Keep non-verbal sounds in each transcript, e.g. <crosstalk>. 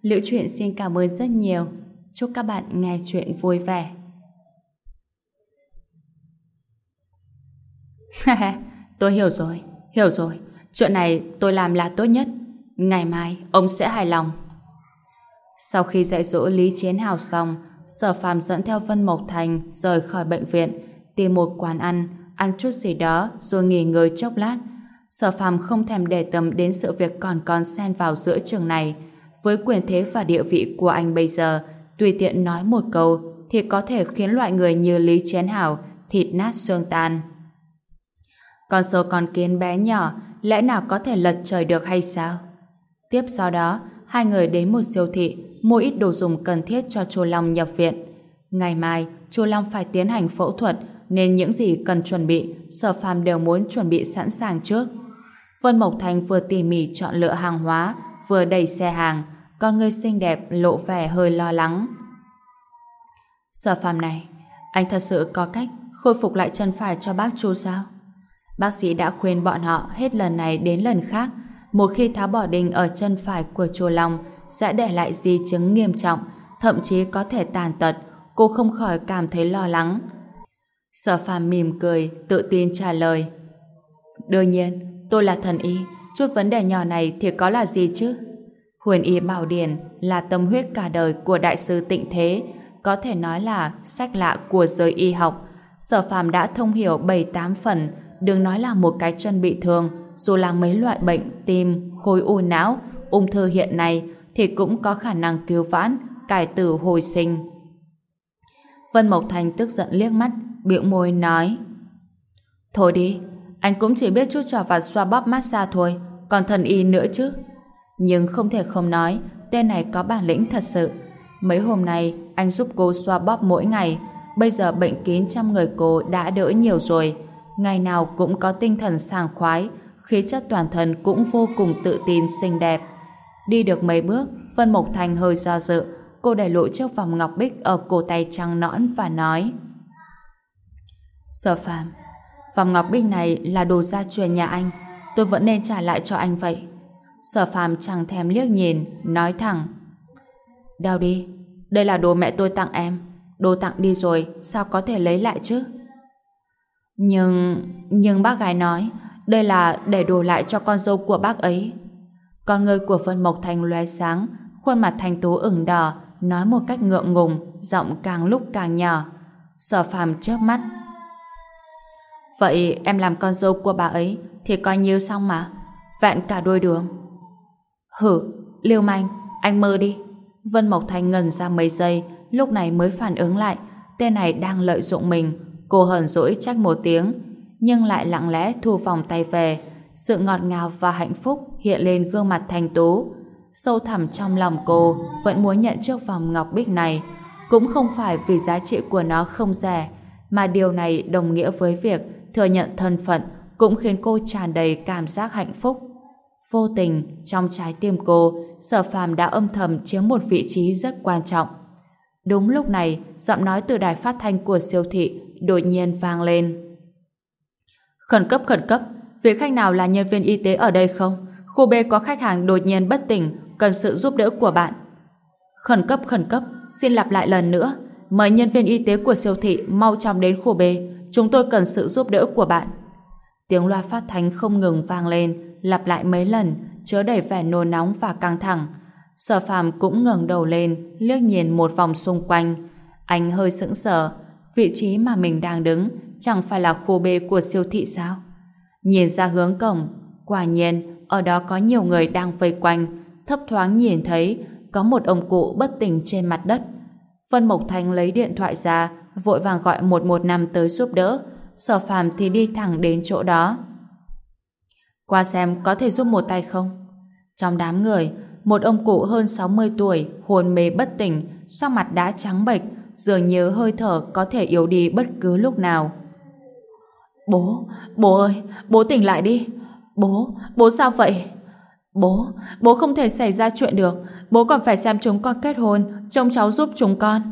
Liễu Chuyện xin cảm ơn rất nhiều. Chúc các bạn nghe chuyện vui vẻ. <laughs> tôi hiểu rồi, hiểu rồi. Chuyện này tôi làm là tốt nhất. Ngày mai ông sẽ hài lòng. Sau khi dạy dỗ Lý Chiến Hào xong, Sở Phạm dẫn theo Vân Mộc Thành rời khỏi bệnh viện, tìm một quán ăn, ăn chút gì đó rồi nghỉ ngơi chốc lát. Sở Phạm không thèm để tâm đến sự việc còn còn xen vào giữa trường này. Với quyền thế và địa vị của anh bây giờ, tùy tiện nói một câu thì có thể khiến loại người như Lý Chiến Hảo thịt nát xương tan. Con số con kiến bé nhỏ lẽ nào có thể lật trời được hay sao? Tiếp sau đó, hai người đến một siêu thị mua ít đồ dùng cần thiết cho chu Long nhập viện. Ngày mai, chu Long phải tiến hành phẫu thuật nên những gì cần chuẩn bị, Sở Phàm đều muốn chuẩn bị sẵn sàng trước. Vân Mộc Thành vừa tỉ mỉ chọn lựa hàng hóa, vừa đẩy xe hàng, con người xinh đẹp lộ vẻ hơi lo lắng. Sở Phàm này, anh thật sự có cách khôi phục lại chân phải cho bác Chu sao? Bác sĩ đã khuyên bọn họ hết lần này đến lần khác, một khi tháo bỏ đinh ở chân phải của chùa Long sẽ để lại di chứng nghiêm trọng, thậm chí có thể tàn tật. Cô không khỏi cảm thấy lo lắng. Sở phàm mỉm cười, tự tin trả lời. Đương nhiên, tôi là thần y, chút vấn đề nhỏ này thì có là gì chứ? Huyền y bảo điển là tâm huyết cả đời của đại sư tịnh thế, có thể nói là sách lạ của giới y học. Sở phàm đã thông hiểu 7-8 phần, đừng nói là một cái chân bị thương, dù là mấy loại bệnh tim, khối u não, ung thư hiện nay thì cũng có khả năng cứu vãn, cải tử hồi sinh. Vân Mộc Thành tức giận liếc mắt, biểu môi nói Thôi đi, anh cũng chỉ biết chút trò vặt xoa bóp massage thôi, còn thần y nữa chứ. Nhưng không thể không nói, tên này có bản lĩnh thật sự. Mấy hôm nay, anh giúp cô xoa bóp mỗi ngày, bây giờ bệnh kín trong người cô đã đỡ nhiều rồi. Ngày nào cũng có tinh thần sảng khoái, khí chất toàn thân cũng vô cùng tự tin xinh đẹp. Đi được mấy bước, Vân Mộc Thành hơi do dự, cô để lộ chiếc vòng ngọc bích ở cổ tay trăng nõn và nói Sở phàm, vòng ngọc bích này là đồ gia truyền nhà anh, tôi vẫn nên trả lại cho anh vậy. Sở phàm chẳng thèm liếc nhìn, nói thẳng đeo đi, đây là đồ mẹ tôi tặng em, đồ tặng đi rồi, sao có thể lấy lại chứ? Nhưng, nhưng bác gái nói đây là để đồ lại cho con dâu của bác ấy. Con người của Vân Mộc Thành lóe sáng, khuôn mặt thành tú ửng đỏ, nói một cách ngượng ngùng, giọng càng lúc càng nhỏ. Sở phàm chớp mắt. Vậy em làm con dâu của bà ấy thì coi như xong mà. Vẹn cả đôi đường. Hử, liêu manh, anh mơ đi. Vân Mộc Thành ngần ra mấy giây, lúc này mới phản ứng lại. Tên này đang lợi dụng mình. Cô hờn dỗi trách một tiếng, nhưng lại lặng lẽ thu vòng tay về. Sự ngọt ngào và hạnh phúc hiện lên gương mặt thanh tú. Sâu thẳm trong lòng cô vẫn muốn nhận chiếc vòng ngọc bích này. Cũng không phải vì giá trị của nó không rẻ, mà điều này đồng nghĩa với việc thừa nhận thân phận cũng khiến cô tràn đầy cảm giác hạnh phúc. Vô tình, trong trái tim cô, sở phàm đã âm thầm chiếm một vị trí rất quan trọng. Đúng lúc này, giọng nói từ đài phát thanh của siêu thị đột nhiên vang lên. Khẩn cấp khẩn cấp, vị khách nào là nhân viên y tế ở đây không? Khu B có khách hàng đột nhiên bất tỉnh, cần sự giúp đỡ của bạn. Khẩn cấp khẩn cấp, xin lặp lại lần nữa. Mời nhân viên y tế của siêu thị mau chóng đến khu B. Chúng tôi cần sự giúp đỡ của bạn. Tiếng loa phát thanh không ngừng vang lên, lặp lại mấy lần, chứa đầy vẻ nôn nóng và căng thẳng. Sở phàm cũng ngẩng đầu lên, liếc nhìn một vòng xung quanh. Anh hơi sững sờ, vị trí mà mình đang đứng chẳng phải là khu B của siêu thị sao? Nhìn ra hướng cổng, quả nhiên ở đó có nhiều người đang vây quanh, thấp thoáng nhìn thấy có một ông cụ bất tỉnh trên mặt đất. Vân Mộc Thành lấy điện thoại ra, vội vàng gọi 115 tới giúp đỡ, sở phàm thì đi thẳng đến chỗ đó. Qua xem có thể giúp một tay không? Trong đám người, một ông cụ hơn 60 tuổi, hồn mê bất tỉnh, sắc mặt đã trắng bệch, dường như hơi thở có thể yếu đi bất cứ lúc nào. Bố, bố ơi, bố tỉnh lại đi. Bố, bố sao vậy? Bố, bố không thể xảy ra chuyện được. Bố còn phải xem chúng con kết hôn, trông cháu giúp chúng con.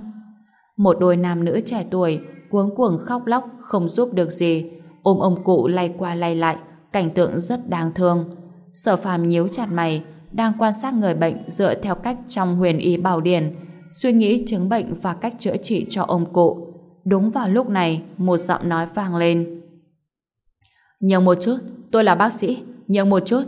Một đôi nam nữ trẻ tuổi, cuống cuồng khóc lóc, không giúp được gì. Ôm ông cụ lay qua lay lại, cảnh tượng rất đáng thương. Sở phàm nhíu chặt mày, đang quan sát người bệnh dựa theo cách trong huyền y bảo điển, suy nghĩ chứng bệnh và cách chữa trị cho ông cụ. Đúng vào lúc này, một giọng nói vang lên. Nhường một chút, tôi là bác sĩ, nhường một chút.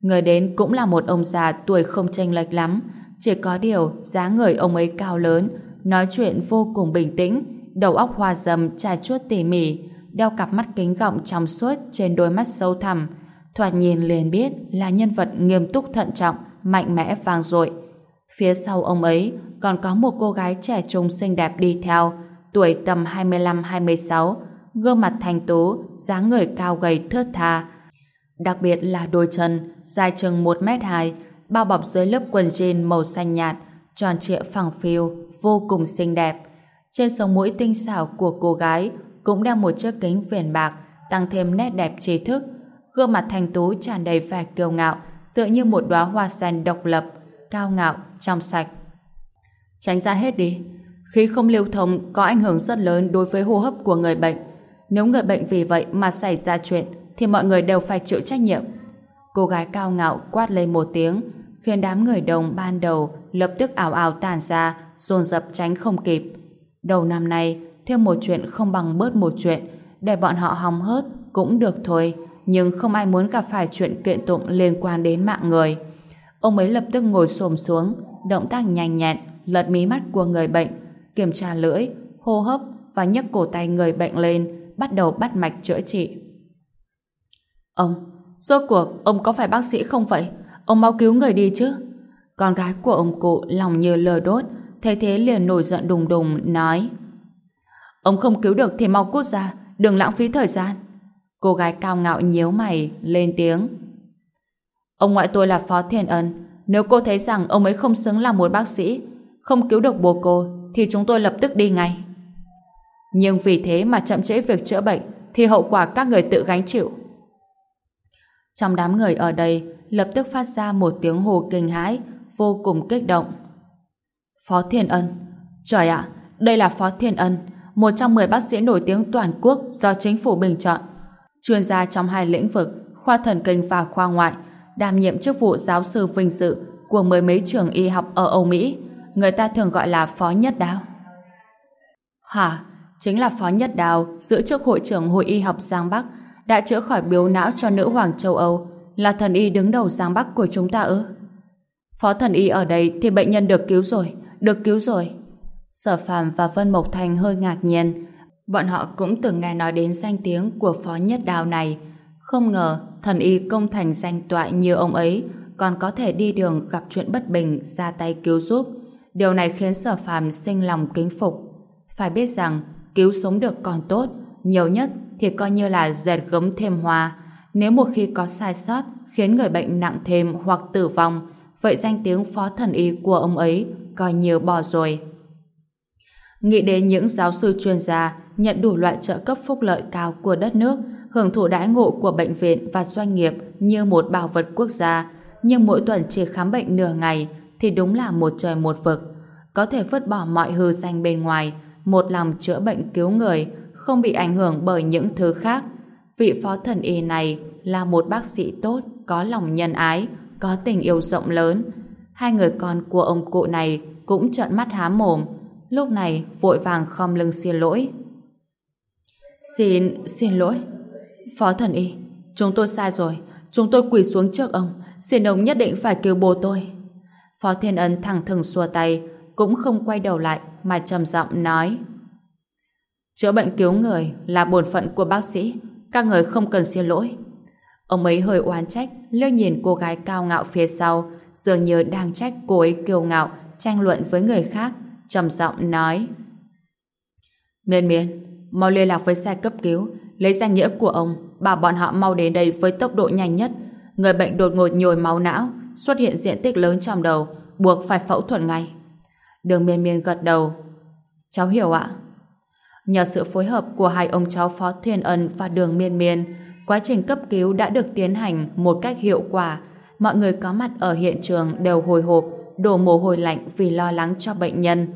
Người đến cũng là một ông già tuổi không chênh lệch lắm, chỉ có điều giá người ông ấy cao lớn, nói chuyện vô cùng bình tĩnh, đầu óc hoa râm trà chuốt tỉ mỉ, đeo cặp mắt kính gọng trong suốt trên đôi mắt sâu thẳm, thoạt nhìn liền biết là nhân vật nghiêm túc thận trọng, mạnh mẽ vang dội. Phía sau ông ấy còn có một cô gái trẻ trung xinh đẹp đi theo, tuổi tầm 25-26, gương mặt thanh tú, dáng người cao gầy thướt tha. Đặc biệt là đôi chân, dài chừng 1 mét 2, bao bọc dưới lớp quần jean màu xanh nhạt, tròn trịa phẳng phiu, vô cùng xinh đẹp. Trên sống mũi tinh xảo của cô gái cũng đeo một chiếc kính viền bạc, tăng thêm nét đẹp trí thức. Gương mặt thanh tú tràn đầy vẻ kiêu ngạo, tựa như một đóa hoa sen độc lập, cao ngạo, trong sạch. Tránh ra hết đi. Khí không lưu thông có ảnh hưởng rất lớn đối với hô hấp của người bệnh. Nếu người bệnh vì vậy mà xảy ra chuyện, thì mọi người đều phải chịu trách nhiệm. Cô gái cao ngạo quát lên một tiếng, khiến đám người đồng ban đầu lập tức ảo ảo tàn ra, dồn dập tránh không kịp. Đầu năm nay, thêm một chuyện không bằng bớt một chuyện, để bọn họ hòng hớt cũng được thôi, nhưng không ai muốn gặp phải chuyện kiện tụng liên quan đến mạng người. Ông ấy lập tức ngồi xổm xuống, động tác nhanh nhẹn, lật mí mắt của người bệnh, kiểm tra lưỡi, hô hấp và nhấc cổ tay người bệnh lên, bắt đầu bắt mạch chữa trị. Ông, rốt cuộc ông có phải bác sĩ không vậy? Ông mau cứu người đi chứ? Con gái của ông cụ lòng như lờ đốt, thấy thế liền nổi giận đùng đùng, nói Ông không cứu được thì mau cút ra, đừng lãng phí thời gian. Cô gái cao ngạo nhíu mày, lên tiếng. Ông ngoại tôi là Phó Thiên Ân, nếu cô thấy rằng ông ấy không xứng làm một bác sĩ, không cứu được bố cô, thì chúng tôi lập tức đi ngay. Nhưng vì thế mà chậm trễ việc chữa bệnh, thì hậu quả các người tự gánh chịu. Trong đám người ở đây, lập tức phát ra một tiếng hồ kinh hãi, vô cùng kích động. Phó Thiên Ân. Trời ạ, đây là Phó Thiên Ân, một trong 10 bác sĩ nổi tiếng toàn quốc do chính phủ bình chọn. Chuyên gia trong hai lĩnh vực, khoa thần kinh và khoa ngoại, đảm nhiệm chức vụ giáo sư vinh dự của mười mấy trường y học ở Âu Mỹ. Người ta thường gọi là Phó Nhất Đào. Hả? Chính là Phó Nhất Đào giữ chức hội trưởng Hội Y học Giang Bắc đã chữa khỏi biếu não cho nữ hoàng châu Âu là thần y đứng đầu Giang Bắc của chúng ta ư? Phó thần y ở đây thì bệnh nhân được cứu rồi, được cứu rồi. Sở Phạm và Vân Mộc Thành hơi ngạc nhiên. Bọn họ cũng từng nghe nói đến danh tiếng của Phó Nhất Đào này. Không ngờ thần y công thành danh toại như ông ấy còn có thể đi đường gặp chuyện bất bình ra tay cứu giúp. Điều này khiến Sở Phạm sinh lòng kính phục. Phải biết rằng cứu sống được còn tốt, nhiều nhất thì coi như là dệt gấm thêm hoa. Nếu một khi có sai sót khiến người bệnh nặng thêm hoặc tử vong, vậy danh tiếng phó thần y của ông ấy coi như bỏ rồi. Nghĩ đến những giáo sư chuyên gia nhận đủ loại trợ cấp phúc lợi cao của đất nước, hưởng thụ đãi ngộ của bệnh viện và doanh nghiệp như một bảo vật quốc gia, nhưng mỗi tuần chỉ khám bệnh nửa ngày thì đúng là một trời một vực. Có thể vứt bỏ mọi hư danh bên ngoài, một lòng chữa bệnh cứu người, không bị ảnh hưởng bởi những thứ khác. Vị phó thần y này là một bác sĩ tốt, có lòng nhân ái, có tình yêu rộng lớn. Hai người con của ông cụ này cũng trợn mắt há mồm, lúc này vội vàng khom lưng xin lỗi. Xin, xin lỗi. Phó thần y, chúng tôi sai rồi, chúng tôi quỳ xuống trước ông, xin ông nhất định phải cứu bố tôi. Phó Thiên Ân thẳng thừng xua tay, cũng không quay đầu lại mà trầm giọng nói Chữa bệnh cứu người là bổn phận của bác sĩ, các người không cần xin lỗi. Ông ấy hơi oán trách, liếc nhìn cô gái cao ngạo phía sau, dường như đang trách cô ấy kiêu ngạo, tranh luận với người khác, trầm giọng nói. Miên miên, mau liên lạc với xe cấp cứu, lấy danh nghĩa của ông, bảo bọn họ mau đến đây với tốc độ nhanh nhất. Người bệnh đột ngột nhồi máu não, xuất hiện diện tích lớn trong đầu, buộc phải phẫu thuật ngay. Đường miên miên gật đầu. Cháu hiểu ạ. Nhờ sự phối hợp của hai ông cháu Phó Thiên Ân và Đường Miên Miên, quá trình cấp cứu đã được tiến hành một cách hiệu quả. Mọi người có mặt ở hiện trường đều hồi hộp, đổ mồ hôi lạnh vì lo lắng cho bệnh nhân.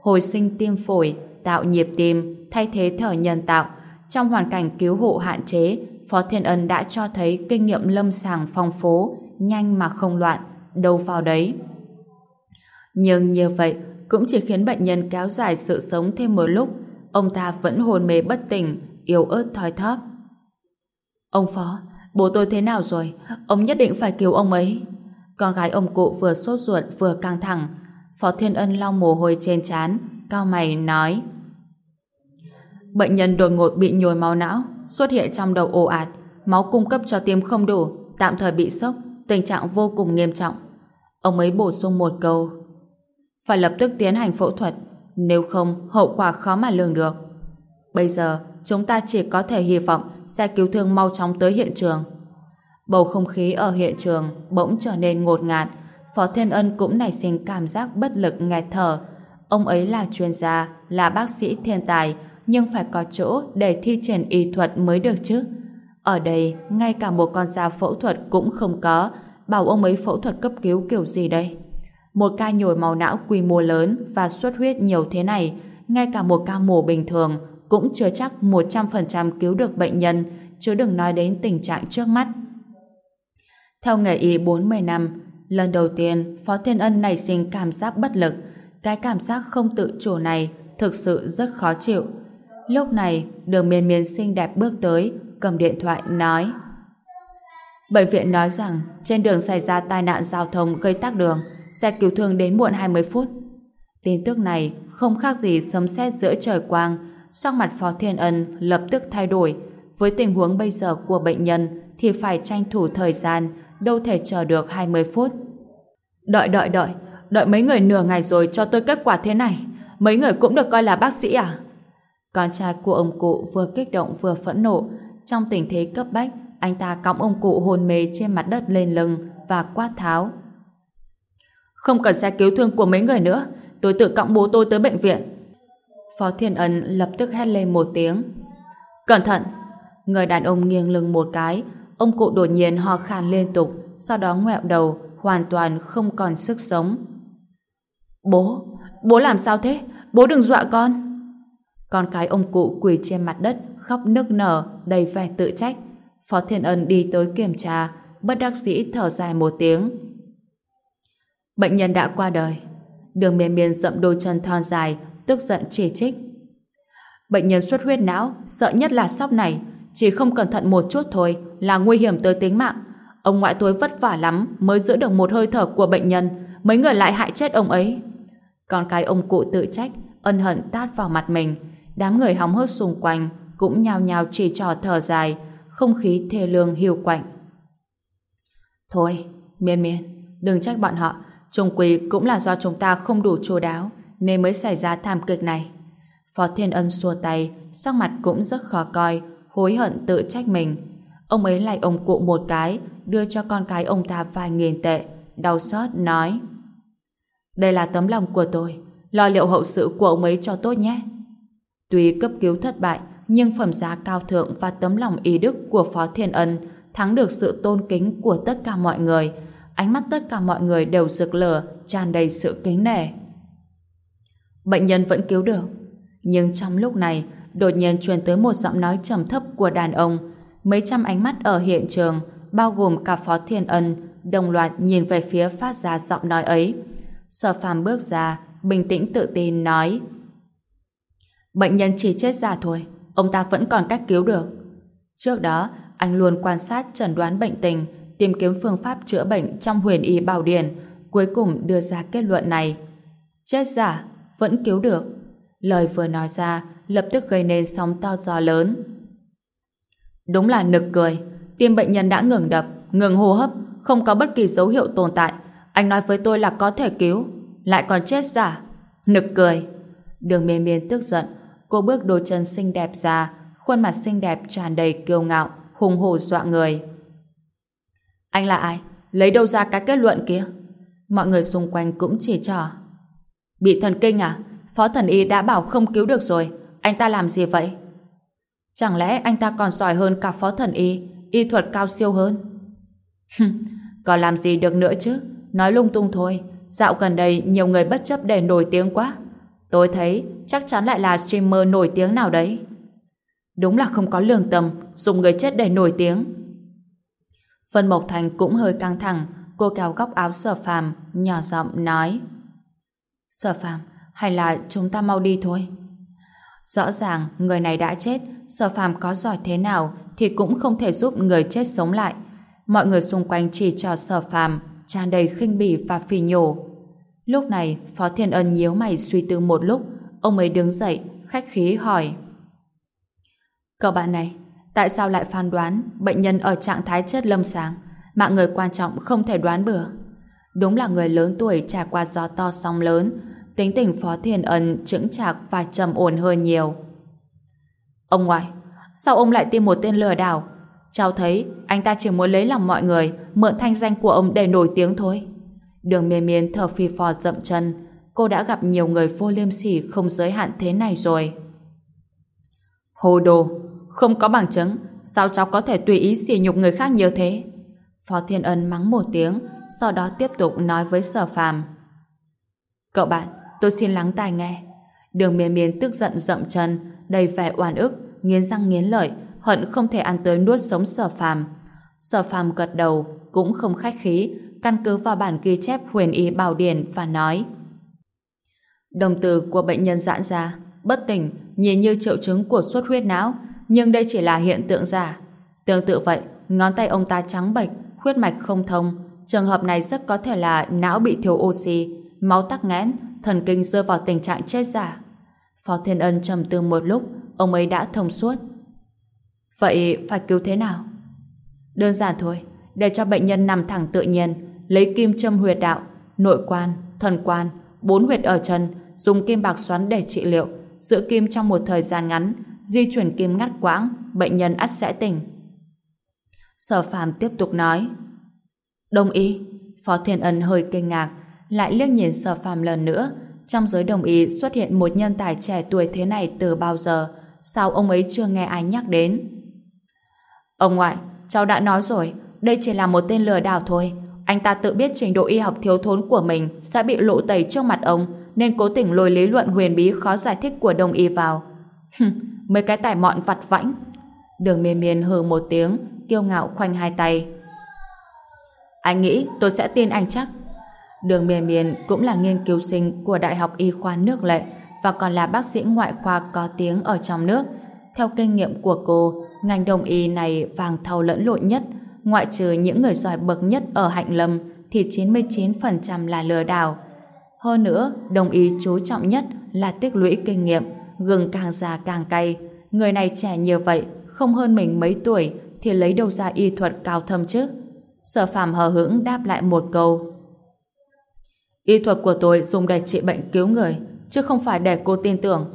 Hồi sinh tim phổi, tạo nhịp tim, thay thế thở nhân tạo. Trong hoàn cảnh cứu hộ hạn chế, Phó Thiên Ân đã cho thấy kinh nghiệm lâm sàng phong phú, nhanh mà không loạn, đâu vào đấy. Nhưng như vậy cũng chỉ khiến bệnh nhân kéo dài sự sống thêm một lúc, ông ta vẫn hồn mê bất tỉnh, yếu ớt thoi thóp. Ông Phó, bố tôi thế nào rồi? Ông nhất định phải cứu ông ấy. Con gái ông cụ vừa sốt ruột vừa căng thẳng. Phó Thiên Ân lau mồ hôi trên trán, cao mày nói. Bệnh nhân đột ngột bị nhồi máu não, xuất hiện trong đầu ồ ạt, máu cung cấp cho tim không đủ, tạm thời bị sốc, tình trạng vô cùng nghiêm trọng. Ông ấy bổ sung một câu. Phải lập tức tiến hành phẫu thuật, nếu không hậu quả khó mà lường được. Bây giờ, chúng ta chỉ có thể hy vọng xe cứu thương mau chóng tới hiện trường. Bầu không khí ở hiện trường bỗng trở nên ngột ngạt, Phó Thiên Ân cũng nảy sinh cảm giác bất lực nghẹt thở. Ông ấy là chuyên gia, là bác sĩ thiên tài, nhưng phải có chỗ để thi triển y thuật mới được chứ. Ở đây, ngay cả một con dao phẫu thuật cũng không có, bảo ông ấy phẫu thuật cấp cứu kiểu gì đây? Một ca nhồi máu não quy mô lớn và xuất huyết nhiều thế này, ngay cả một ca mổ bình thường cũng chưa chắc 100% cứu được bệnh nhân, chứ đừng nói đến tình trạng trước mắt. Theo nghề y 40 năm, lần đầu tiên Phó Thiên Ân nảy sinh cảm giác bất lực. Cái cảm giác không tự chủ này thực sự rất khó chịu. Lúc này, đường miên miên xinh đẹp bước tới, cầm điện thoại nói Bệnh viện nói rằng trên đường xảy ra tai nạn giao thông gây tắc đường, xe cứu thương đến muộn 20 phút. Tin tức này không khác gì sấm sét giữa trời quang, sắc mặt Phó Thiên Ân lập tức thay đổi. Với tình huống bây giờ của bệnh nhân thì phải tranh thủ thời gian, đâu thể chờ được 20 phút. Đợi đợi đợi, đợi mấy người nửa ngày rồi cho tôi kết quả thế này. Mấy người cũng được coi là bác sĩ à? Con trai của ông cụ vừa kích động vừa phẫn nộ. Trong tình thế cấp bách, anh ta cõng ông cụ hồn mê trên mặt đất lên lưng và quát tháo. Không cần xe cứu thương của mấy người nữa, tôi tự cõng bố tôi tới bệnh viện. Phó Thiên Ân lập tức hét lên một tiếng. Cẩn thận! Người đàn ông nghiêng lưng một cái, ông cụ đột nhiên ho khan liên tục, sau đó ngoẹo đầu, hoàn toàn không còn sức sống. Bố! Bố làm sao thế? Bố đừng dọa con! Con cái ông cụ quỳ trên mặt đất, khóc nức nở, đầy vẻ tự trách. Phó Thiên Ân đi tới kiểm tra, bất đắc dĩ thở dài một tiếng. Bệnh nhân đã qua đời. Đường miên miên dậm đôi chân thon dài, tức giận chỉ trích. Bệnh nhân xuất huyết não, sợ nhất là sóc này. Chỉ không cẩn thận một chút thôi là nguy hiểm tới tính mạng. Ông ngoại tôi vất vả lắm mới giữ được một hơi thở của bệnh nhân. Mấy người lại hại chết ông ấy. Con cái ông cụ tự trách, ân hận tát vào mặt mình. Đám người hóng hớt xung quanh cũng nhào nhào chỉ trò thở dài, không khí thê lương hiu quạnh. Thôi, miên miên, đừng trách bọn họ, trùng quỳ cũng là do chúng ta không đủ chu đáo nên mới xảy ra thảm kịch này. Phó Thiên Ân xua tay, sắc mặt cũng rất khó coi, hối hận tự trách mình. Ông ấy lại ông cụ một cái, đưa cho con cái ông ta vài nghìn tệ, đau xót nói Đây là tấm lòng của tôi, lo liệu hậu sự của ông ấy cho tốt nhé. Tuy cấp cứu thất bại, nhưng phẩm giá cao thượng và tấm lòng ý đức của Phó Thiên Ân thắng được sự tôn kính của tất cả mọi người, ánh mắt tất cả mọi người đều rực lửa, tràn đầy sự kính nể. Bệnh nhân vẫn cứu được, nhưng trong lúc này, đột nhiên truyền tới một giọng nói trầm thấp của đàn ông. Mấy trăm ánh mắt ở hiện trường, bao gồm cả Phó Thiên Ân, đồng loạt nhìn về phía phát ra giọng nói ấy. Sở phàm bước ra, bình tĩnh tự tin nói Bệnh nhân chỉ chết giả thôi, ông ta vẫn còn cách cứu được. Trước đó, anh luôn quan sát chẩn đoán bệnh tình, tìm kiếm phương pháp chữa bệnh trong huyền y bảo điển, cuối cùng đưa ra kết luận này. Chết giả, vẫn cứu được. Lời vừa nói ra, lập tức gây nên sóng to gió lớn. Đúng là nực cười, tim bệnh nhân đã ngừng đập, ngừng hô hấp, không có bất kỳ dấu hiệu tồn tại. Anh nói với tôi là có thể cứu, lại còn chết giả. Nực cười. Đường miên miên tức giận, cô bước đôi chân xinh đẹp ra, khuôn mặt xinh đẹp tràn đầy kiêu ngạo, hùng hổ dọa người. Anh là ai? lấy đâu ra cái kết luận kia? Mọi người xung quanh cũng chỉ trỏ. Bị thần kinh à? Phó thần y đã bảo không cứu được rồi. Anh ta làm gì vậy? Chẳng lẽ anh ta còn giỏi hơn cả phó thần y, y thuật cao siêu hơn? còn làm gì được nữa chứ? Nói lung tung thôi. Dạo gần đây nhiều người bất chấp để nổi tiếng quá. Tôi thấy chắc chắn lại là streamer nổi tiếng nào đấy. Đúng là không có lương tâm, dùng người chết để nổi tiếng. Vân Mộc Thành cũng hơi căng thẳng, cô kéo góc áo sở phàm, nhỏ giọng nói. Sở phàm, hay là chúng ta mau đi thôi? Rõ ràng người này đã chết, sở phàm có giỏi thế nào thì cũng không thể giúp người chết sống lại. Mọi người xung quanh chỉ cho sở phàm, tràn đầy khinh bỉ và phì nhổ. Lúc này, Phó Thiên Ân nhíu mày suy tư một lúc, ông ấy đứng dậy, khách khí hỏi. Cậu bạn này, tại sao lại phán đoán bệnh nhân ở trạng thái chết lâm sàng, mạng người quan trọng không thể đoán bừa? Đúng là người lớn tuổi trải qua gió to sóng lớn, tính tình Phó Thiên Ân chững chạc và trầm ổn hơn nhiều. Ông ngoại, sao ông lại tìm một tên lừa đảo? Cháu thấy anh ta chỉ muốn lấy lòng mọi người, mượn thanh danh của ông để nổi tiếng thôi. Đường miên miên thở phì phò dậm chân, cô đã gặp nhiều người vô liêm sỉ không giới hạn thế này rồi. Hồ đồ, không có bằng chứng, sao cháu có thể tùy ý sỉ nhục người khác như thế? Phó Thiên Ân mắng một tiếng, sau đó tiếp tục nói với sở phàm. Cậu bạn, tôi xin lắng tai nghe. Đường miên miên tức giận dậm chân, đầy vẻ oan ức, nghiến răng nghiến lợi, hận không thể ăn tới nuốt sống sở phàm. Sở phàm gật đầu, cũng không khách khí, căn cứ vào bản ghi chép huyền y bảo điển và nói Đồng từ của bệnh nhân giãn ra, bất tỉnh, nhìn như triệu chứng của xuất huyết não, nhưng đây chỉ là hiện tượng giả. Tương tự vậy, ngón tay ông ta trắng bệch, huyết mạch không thông, trường hợp này rất có thể là não bị thiếu oxy, máu tắc nghẽn, thần kinh rơi vào tình trạng chết giả. Phó Thiên Ân trầm tư một lúc, ông ấy đã thông suốt. Vậy phải cứu thế nào? Đơn giản thôi, để cho bệnh nhân nằm thẳng tự nhiên, lấy kim châm huyệt đạo, nội quan, thần quan, bốn huyệt ở chân, dùng kim bạc xoắn để trị liệu, giữ kim trong một thời gian ngắn, di chuyển kim ngắt quãng, bệnh nhân ắt sẽ tỉnh. Sở phàm tiếp tục nói. Đồng ý. Phó Thiên Ân hơi kinh ngạc, lại liếc nhìn sở phàm lần nữa. Trong giới đồng ý xuất hiện một nhân tài trẻ tuổi thế này từ bao giờ, sao ông ấy chưa nghe ai nhắc đến? Ông ngoại, cháu đã nói rồi, đây chỉ là một tên lừa đảo thôi. Anh ta tự biết trình độ y học thiếu thốn của mình sẽ bị lộ tẩy trước mặt ông, nên cố tình lôi lý luận huyền bí khó giải thích của đồng y vào. <laughs> Mấy cái tài mọn vặt vãnh. Đường miên miên hừ một tiếng, kiêu ngạo khoanh hai tay. Anh nghĩ tôi sẽ tin anh chắc. Đường Miền Miền cũng là nghiên cứu sinh của Đại học Y khoa nước lệ và còn là bác sĩ ngoại khoa có tiếng ở trong nước. Theo kinh nghiệm của cô, ngành đồng y này vàng thau lẫn lộn nhất, ngoại trừ những người giỏi bậc nhất ở hạnh lâm thì 99% là lừa đảo. Hơn nữa, đồng ý chú trọng nhất là tích lũy kinh nghiệm, gừng càng già càng cay. Người này trẻ như vậy, không hơn mình mấy tuổi thì lấy đâu ra y thuật cao thâm chứ? Sở phàm hờ hững đáp lại một câu. Y thuật của tôi dùng để trị bệnh cứu người, chứ không phải để cô tin tưởng.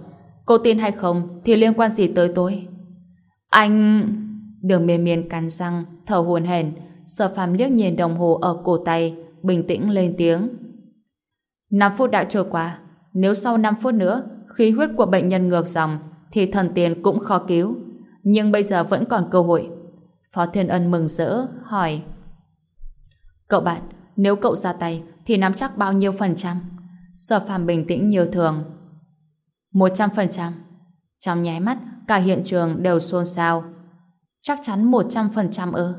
Cô tin hay không thì liên quan gì tới tôi? Anh... Đường miên miên cắn răng, thở hồn hển, sở phàm liếc nhìn đồng hồ ở cổ tay, bình tĩnh lên tiếng. 5 phút đã trôi qua, nếu sau 5 phút nữa khí huyết của bệnh nhân ngược dòng thì thần tiền cũng khó cứu. Nhưng bây giờ vẫn còn cơ hội. Phó Thiên Ân mừng rỡ, hỏi Cậu bạn, nếu cậu ra tay thì nắm chắc bao nhiêu phần trăm? Sở phàm bình tĩnh nhiều thường. 100 phần trăm. Trong nháy mắt, cả hiện trường đều xôn xao. Chắc chắn 100 phần trăm ư.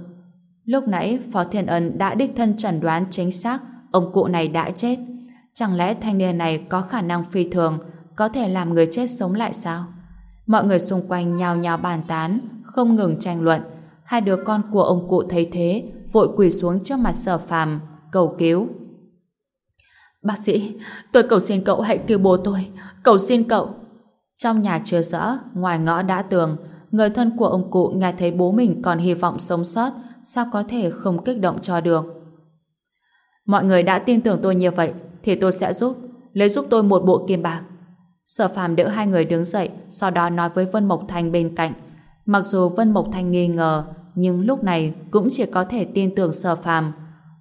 Lúc nãy, Phó Thiên Ân đã đích thân chẩn đoán chính xác ông cụ này đã chết. Chẳng lẽ thanh niên này có khả năng phi thường có thể làm người chết sống lại sao? Mọi người xung quanh nhào nhào bàn tán, không ngừng tranh luận. Hai đứa con của ông cụ thấy thế, vội quỳ xuống trước mặt sở phàm, cầu cứu. Bác sĩ, tôi cầu xin cậu hãy cứu bố tôi. Cầu xin cậu. Trong nhà chưa rõ, ngoài ngõ đã tường, người thân của ông cụ nghe thấy bố mình còn hy vọng sống sót, sao có thể không kích động cho được. Mọi người đã tin tưởng tôi như vậy, thì tôi sẽ giúp, lấy giúp tôi một bộ kim bạc. Sở phàm đỡ hai người đứng dậy, sau đó nói với Vân Mộc Thanh bên cạnh. Mặc dù Vân Mộc Thanh nghi ngờ, nhưng lúc này cũng chỉ có thể tin tưởng sở phàm.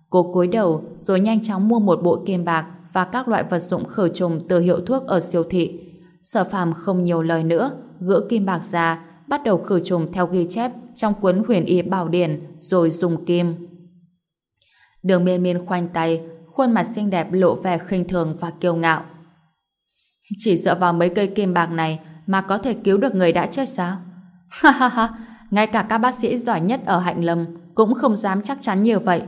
Cô cúi đầu rồi nhanh chóng mua một bộ kim bạc và các loại vật dụng khử trùng từ hiệu thuốc ở siêu thị. Sở phàm không nhiều lời nữa, gỡ kim bạc ra, bắt đầu khử trùng theo ghi chép trong cuốn huyền y bảo điển rồi dùng kim. Đường miên miên khoanh tay, khuôn mặt xinh đẹp lộ vẻ khinh thường và kiêu ngạo. Chỉ dựa vào mấy cây kim bạc này mà có thể cứu được người đã chết sao? Ha ha ha, ngay cả các bác sĩ giỏi nhất ở Hạnh Lâm cũng không dám chắc chắn như vậy.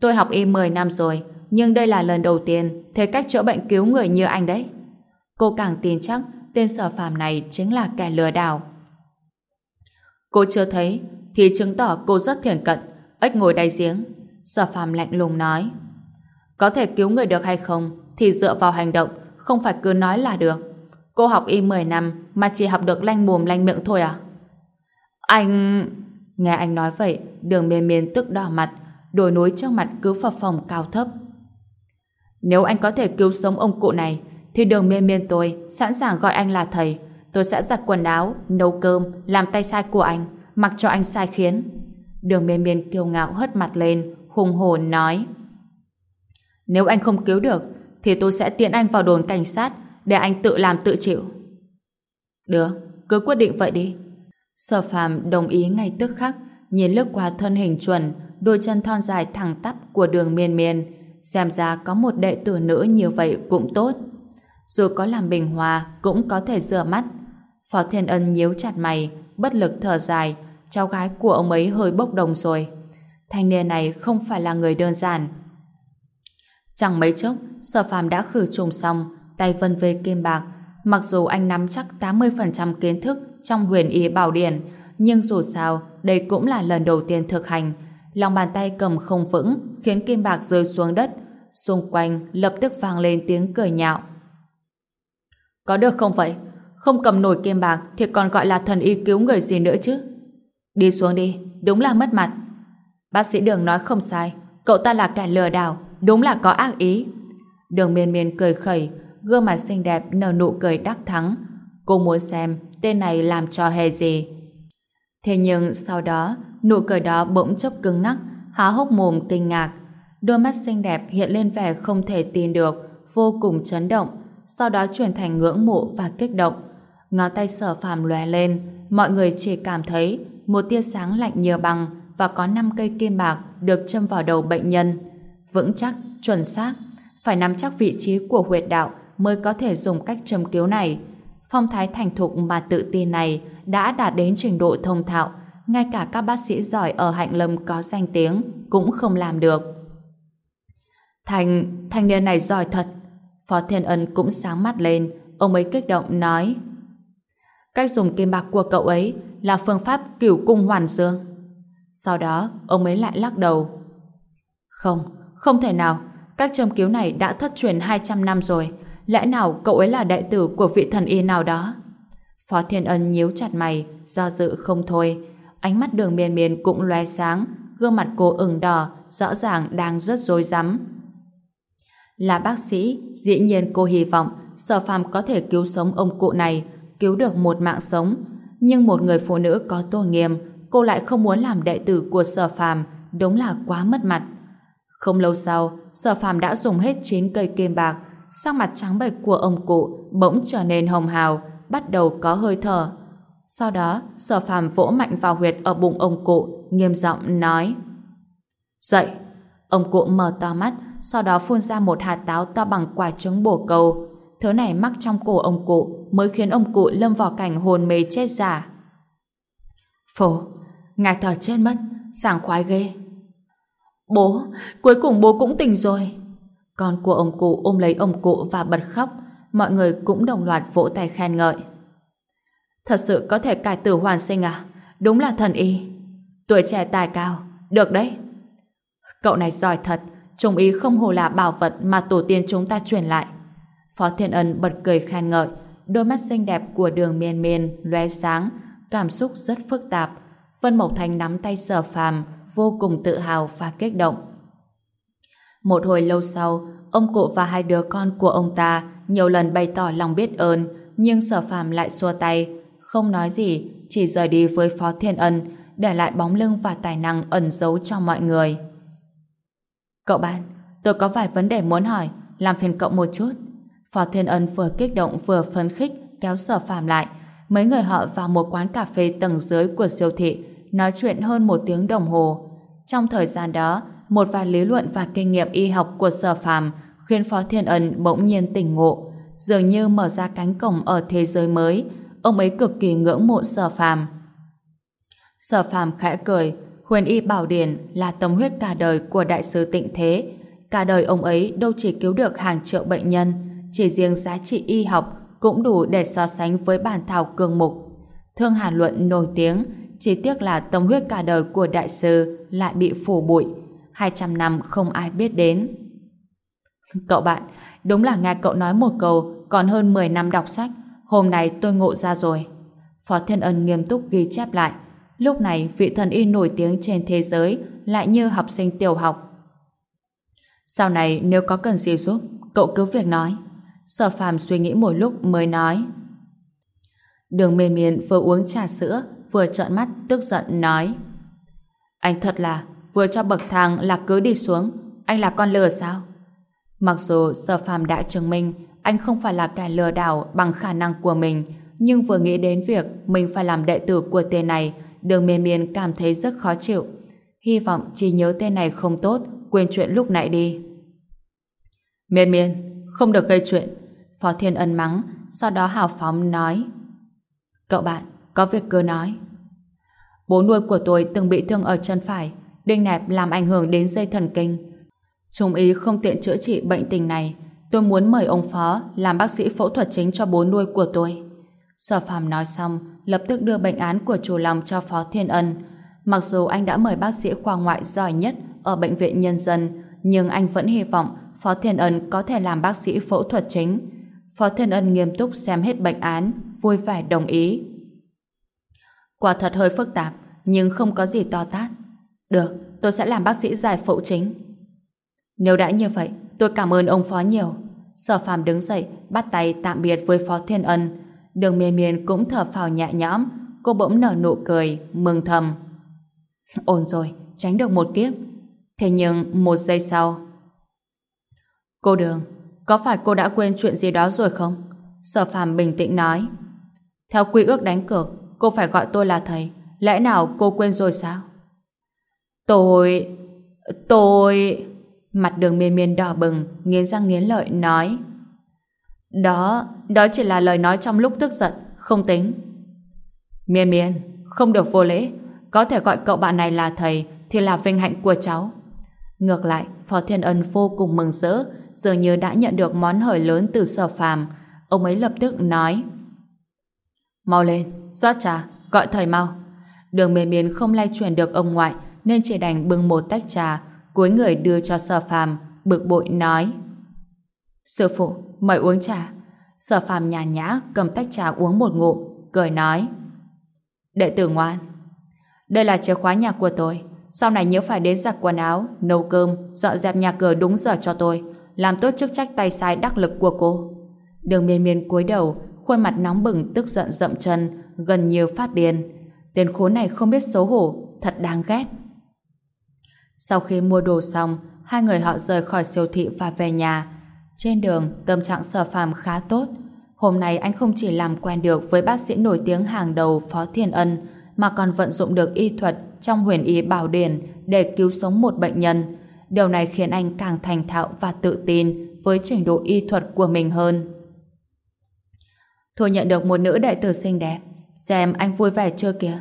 Tôi học y 10 năm rồi, nhưng đây là lần đầu tiên thấy cách chữa bệnh cứu người như anh đấy. Cô càng tin chắc tên sở phàm này chính là kẻ lừa đảo. Cô chưa thấy, thì chứng tỏ cô rất thiền cận, ếch ngồi đáy giếng. Sở phàm lạnh lùng nói. Có thể cứu người được hay không thì dựa vào hành động, không phải cứ nói là được. Cô học y 10 năm mà chỉ học được lanh mồm lanh miệng thôi à? Anh... Nghe anh nói vậy, đường miên miên tức đỏ mặt, đồi núi trong mặt cứ phập phồng cao thấp. Nếu anh có thể cứu sống ông cụ này, thì đường miên miên tôi sẵn sàng gọi anh là thầy. Tôi sẽ giặt quần áo, nấu cơm, làm tay sai của anh, mặc cho anh sai khiến. Đường miên miên kiêu ngạo hất mặt lên, hùng hồn nói. Nếu anh không cứu được, thì tôi sẽ tiện anh vào đồn cảnh sát để anh tự làm tự chịu. Được, cứ quyết định vậy đi. Sở phàm đồng ý ngay tức khắc, nhìn lướt qua thân hình chuẩn, đôi chân thon dài thẳng tắp của đường miên miên. Xem ra có một đệ tử nữ như vậy cũng tốt. Dù có làm bình hòa, cũng có thể rửa mắt. Phó Thiên Ân nhíu chặt mày, bất lực thở dài, cháu gái của ông ấy hơi bốc đồng rồi. Thanh niên này không phải là người đơn giản. Chẳng mấy chốc, sở phàm đã khử trùng xong, tay vân về kim bạc. Mặc dù anh nắm chắc 80% kiến thức trong huyền y bảo điển, nhưng dù sao, đây cũng là lần đầu tiên thực hành. Lòng bàn tay cầm không vững, khiến kim bạc rơi xuống đất. Xung quanh lập tức vang lên tiếng cười nhạo. Có được không vậy? Không cầm nổi kim bạc thì còn gọi là thần y cứu người gì nữa chứ? Đi xuống đi, đúng là mất mặt. Bác sĩ Đường nói không sai, cậu ta là kẻ lừa đảo, đúng là có ác ý. Đường miên miên cười khẩy, gương mặt xinh đẹp nở nụ cười đắc thắng. Cô muốn xem tên này làm trò hề gì. Thế nhưng sau đó, nụ cười đó bỗng chốc cứng ngắc, há hốc mồm kinh ngạc. Đôi mắt xinh đẹp hiện lên vẻ không thể tin được, vô cùng chấn động, sau đó chuyển thành ngưỡng mộ và kích động. Ngón tay sở phàm lóe lên, mọi người chỉ cảm thấy một tia sáng lạnh nhờ bằng và có 5 cây kim bạc được châm vào đầu bệnh nhân. Vững chắc, chuẩn xác, phải nắm chắc vị trí của huyệt đạo mới có thể dùng cách châm cứu này. Phong thái thành thục mà tự tin này đã đạt đến trình độ thông thạo, ngay cả các bác sĩ giỏi ở Hạnh Lâm có danh tiếng cũng không làm được. Thành, thanh niên này giỏi thật. Phó Thiên Ân cũng sáng mắt lên, ông ấy kích động nói Cách dùng kim bạc của cậu ấy là phương pháp cửu cung hoàn dương. Sau đó, ông ấy lại lắc đầu. Không, không thể nào. Các châm cứu này đã thất truyền 200 năm rồi. Lẽ nào cậu ấy là đệ tử của vị thần y nào đó? Phó Thiên Ân nhíu chặt mày, do dự không thôi. Ánh mắt đường miền miền cũng loe sáng, gương mặt cô ửng đỏ, rõ ràng đang rất rối rắm. Là bác sĩ, dĩ nhiên cô hy vọng Sở Phàm có thể cứu sống ông cụ này, cứu được một mạng sống. Nhưng một người phụ nữ có tôn nghiêm, cô lại không muốn làm đệ tử của Sở Phàm, đúng là quá mất mặt. Không lâu sau, Sở Phàm đã dùng hết 9 cây kim bạc, sắc mặt trắng bệch của ông cụ bỗng trở nên hồng hào, bắt đầu có hơi thở. Sau đó, Sở Phàm vỗ mạnh vào huyệt ở bụng ông cụ, nghiêm giọng nói: "Dậy!" Ông cụ mở to mắt, sau đó phun ra một hạt táo to bằng quả trứng bổ cầu Thứ này mắc trong cổ ông cụ mới khiến ông cụ lâm vào cảnh hồn mê chết giả. Phổ, ngài thở chết mất, sảng khoái ghê. Bố, cuối cùng bố cũng tỉnh rồi. Con của ông cụ ôm lấy ông cụ và bật khóc, mọi người cũng đồng loạt vỗ tay khen ngợi. Thật sự có thể cải tử hoàn sinh à? Đúng là thần y. Tuổi trẻ tài cao, được đấy. Cậu này giỏi thật, trung ý không hồ là bảo vật mà tổ tiên chúng ta truyền lại. Phó Thiên Ân bật cười khen ngợi, đôi mắt xinh đẹp của đường miên miên lóe sáng, cảm xúc rất phức tạp. Vân Mộc Thành nắm tay sở phàm, vô cùng tự hào và kích động. Một hồi lâu sau, ông cụ và hai đứa con của ông ta nhiều lần bày tỏ lòng biết ơn, nhưng sở phàm lại xua tay, không nói gì, chỉ rời đi với Phó Thiên Ân, để lại bóng lưng và tài năng ẩn giấu cho mọi người. Cậu bạn, tôi có vài vấn đề muốn hỏi, làm phiền cậu một chút. Phó Thiên Ân vừa kích động vừa phấn khích kéo sở phàm lại. Mấy người họ vào một quán cà phê tầng dưới của siêu thị, nói chuyện hơn một tiếng đồng hồ. Trong thời gian đó, một vài lý luận và kinh nghiệm y học của sở phàm khiến Phó Thiên Ân bỗng nhiên tỉnh ngộ, dường như mở ra cánh cổng ở thế giới mới. Ông ấy cực kỳ ngưỡng mộ sở phàm. Sở phàm khẽ cười, huyền y bảo điển là tâm huyết cả đời của đại sứ tịnh thế. Cả đời ông ấy đâu chỉ cứu được hàng triệu bệnh nhân, chỉ riêng giá trị y học cũng đủ để so sánh với bản thảo cường mục. Thương Hàn Luận nổi tiếng, chỉ tiếc là tâm huyết cả đời của đại sư lại bị phủ bụi. 200 năm không ai biết đến. Cậu bạn, đúng là nghe cậu nói một câu còn hơn 10 năm đọc sách. Hôm nay tôi ngộ ra rồi. Phó Thiên Ân nghiêm túc ghi chép lại. Lúc này vị thần y nổi tiếng trên thế giới lại như học sinh tiểu học. Sau này nếu có cần gì giúp, cậu cứ việc nói. Sở phàm suy nghĩ một lúc mới nói. Đường miên miền vừa uống trà sữa, vừa trợn mắt tức giận nói. Anh thật là, vừa cho bậc thang là cứ đi xuống, anh là con lừa sao? Mặc dù sở phàm đã chứng minh anh không phải là kẻ lừa đảo bằng khả năng của mình, nhưng vừa nghĩ đến việc mình phải làm đệ tử của tên này, đường miên miên cảm thấy rất khó chịu. Hy vọng chỉ nhớ tên này không tốt, quên chuyện lúc nãy đi. Miên miên, không được gây chuyện. Phó Thiên Ân mắng, sau đó hào phóng nói. Cậu bạn, có việc cứ nói. Bố nuôi của tôi từng bị thương ở chân phải, đinh nẹp làm ảnh hưởng đến dây thần kinh. Trung ý không tiện chữa trị bệnh tình này, tôi muốn mời ông Phó làm bác sĩ phẫu thuật chính cho bố nuôi của tôi. Sở phàm nói xong, lập tức đưa bệnh án của chủ lòng cho Phó Thiên Ân. Mặc dù anh đã mời bác sĩ khoa ngoại giỏi nhất ở bệnh viện nhân dân, nhưng anh vẫn hy vọng Phó Thiên Ân có thể làm bác sĩ phẫu thuật chính. Phó Thiên Ân nghiêm túc xem hết bệnh án, vui vẻ đồng ý. Quả thật hơi phức tạp, nhưng không có gì to tát. Được, tôi sẽ làm bác sĩ giải phẫu chính. Nếu đã như vậy, tôi cảm ơn ông Phó nhiều. Sở phàm đứng dậy, bắt tay tạm biệt với Phó Thiên Ân. Đường miên miên cũng thở phào nhẹ nhõm, cô bỗng nở nụ cười, mừng thầm. <laughs> Ổn rồi, tránh được một kiếp. Thế nhưng một giây sau, Cô Đường, có phải cô đã quên chuyện gì đó rồi không? Sở phàm bình tĩnh nói. Theo quy ước đánh cược, cô phải gọi tôi là thầy. Lẽ nào cô quên rồi sao? Tôi... Tôi... Mặt đường miên miên đỏ bừng, nghiến răng nghiến lợi, nói. Đó, đó chỉ là lời nói trong lúc tức giận, không tính. Miên miên, không được vô lễ. Có thể gọi cậu bạn này là thầy thì là vinh hạnh của cháu. Ngược lại, Phó Thiên Ân vô cùng mừng rỡ, dường như đã nhận được món hời lớn từ sở phàm. Ông ấy lập tức nói Mau lên, rót trà, gọi thầy mau. Đường miên miên không lay chuyển được ông ngoại nên chỉ đành bưng một tách trà cuối người đưa cho sở phàm bực bội nói Sư phụ, mời uống trà. Sở phàm nhàn nhã cầm tách trà uống một ngụm, cười nói Đệ tử ngoan, đây là chìa khóa nhà của tôi. Sau này nhớ phải đến giặt quần áo, nấu cơm, dọn dẹp nhà cửa đúng giờ cho tôi làm tốt chức trách tay sai đắc lực của cô. Đường miên miên cúi đầu, khuôn mặt nóng bừng tức giận dậm chân, gần như phát điên. Tên khốn này không biết xấu hổ, thật đáng ghét. Sau khi mua đồ xong, hai người họ rời khỏi siêu thị và về nhà. Trên đường, tâm trạng sở phàm khá tốt. Hôm nay anh không chỉ làm quen được với bác sĩ nổi tiếng hàng đầu Phó Thiên Ân, mà còn vận dụng được y thuật trong huyền y bảo điển để cứu sống một bệnh nhân. Điều này khiến anh càng thành thạo và tự tin với trình độ y thuật của mình hơn. Thu nhận được một nữ đại tử xinh đẹp, xem anh vui vẻ chưa kìa.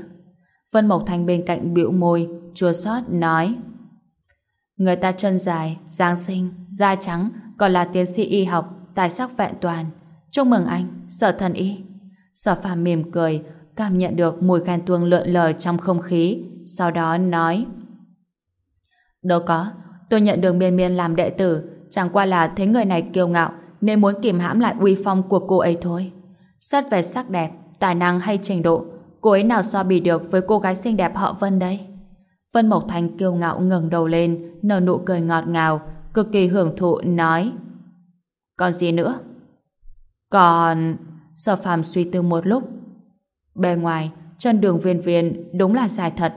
Vân Mộc Thành bên cạnh bĩu môi, chua xót nói. Người ta chân dài, dáng sinh, da trắng, còn là tiến sĩ y học, tài sắc vẹn toàn. Chúc mừng anh, sở thần y. Sở phàm mỉm cười, cảm nhận được mùi khen tuông lượn lờ trong không khí, sau đó nói. Đâu có, Tôi nhận đường miên miên làm đệ tử, chẳng qua là thấy người này kiêu ngạo, nên muốn kìm hãm lại uy phong của cô ấy thôi. Xét về sắc đẹp, tài năng hay trình độ, cô ấy nào so bì được với cô gái xinh đẹp họ Vân đây? Vân Mộc Thành kiêu ngạo ngẩng đầu lên, nở nụ cười ngọt ngào, cực kỳ hưởng thụ, nói Còn gì nữa? Còn... Sở phàm suy tư một lúc. Bề ngoài, chân đường viên viên đúng là dài thật,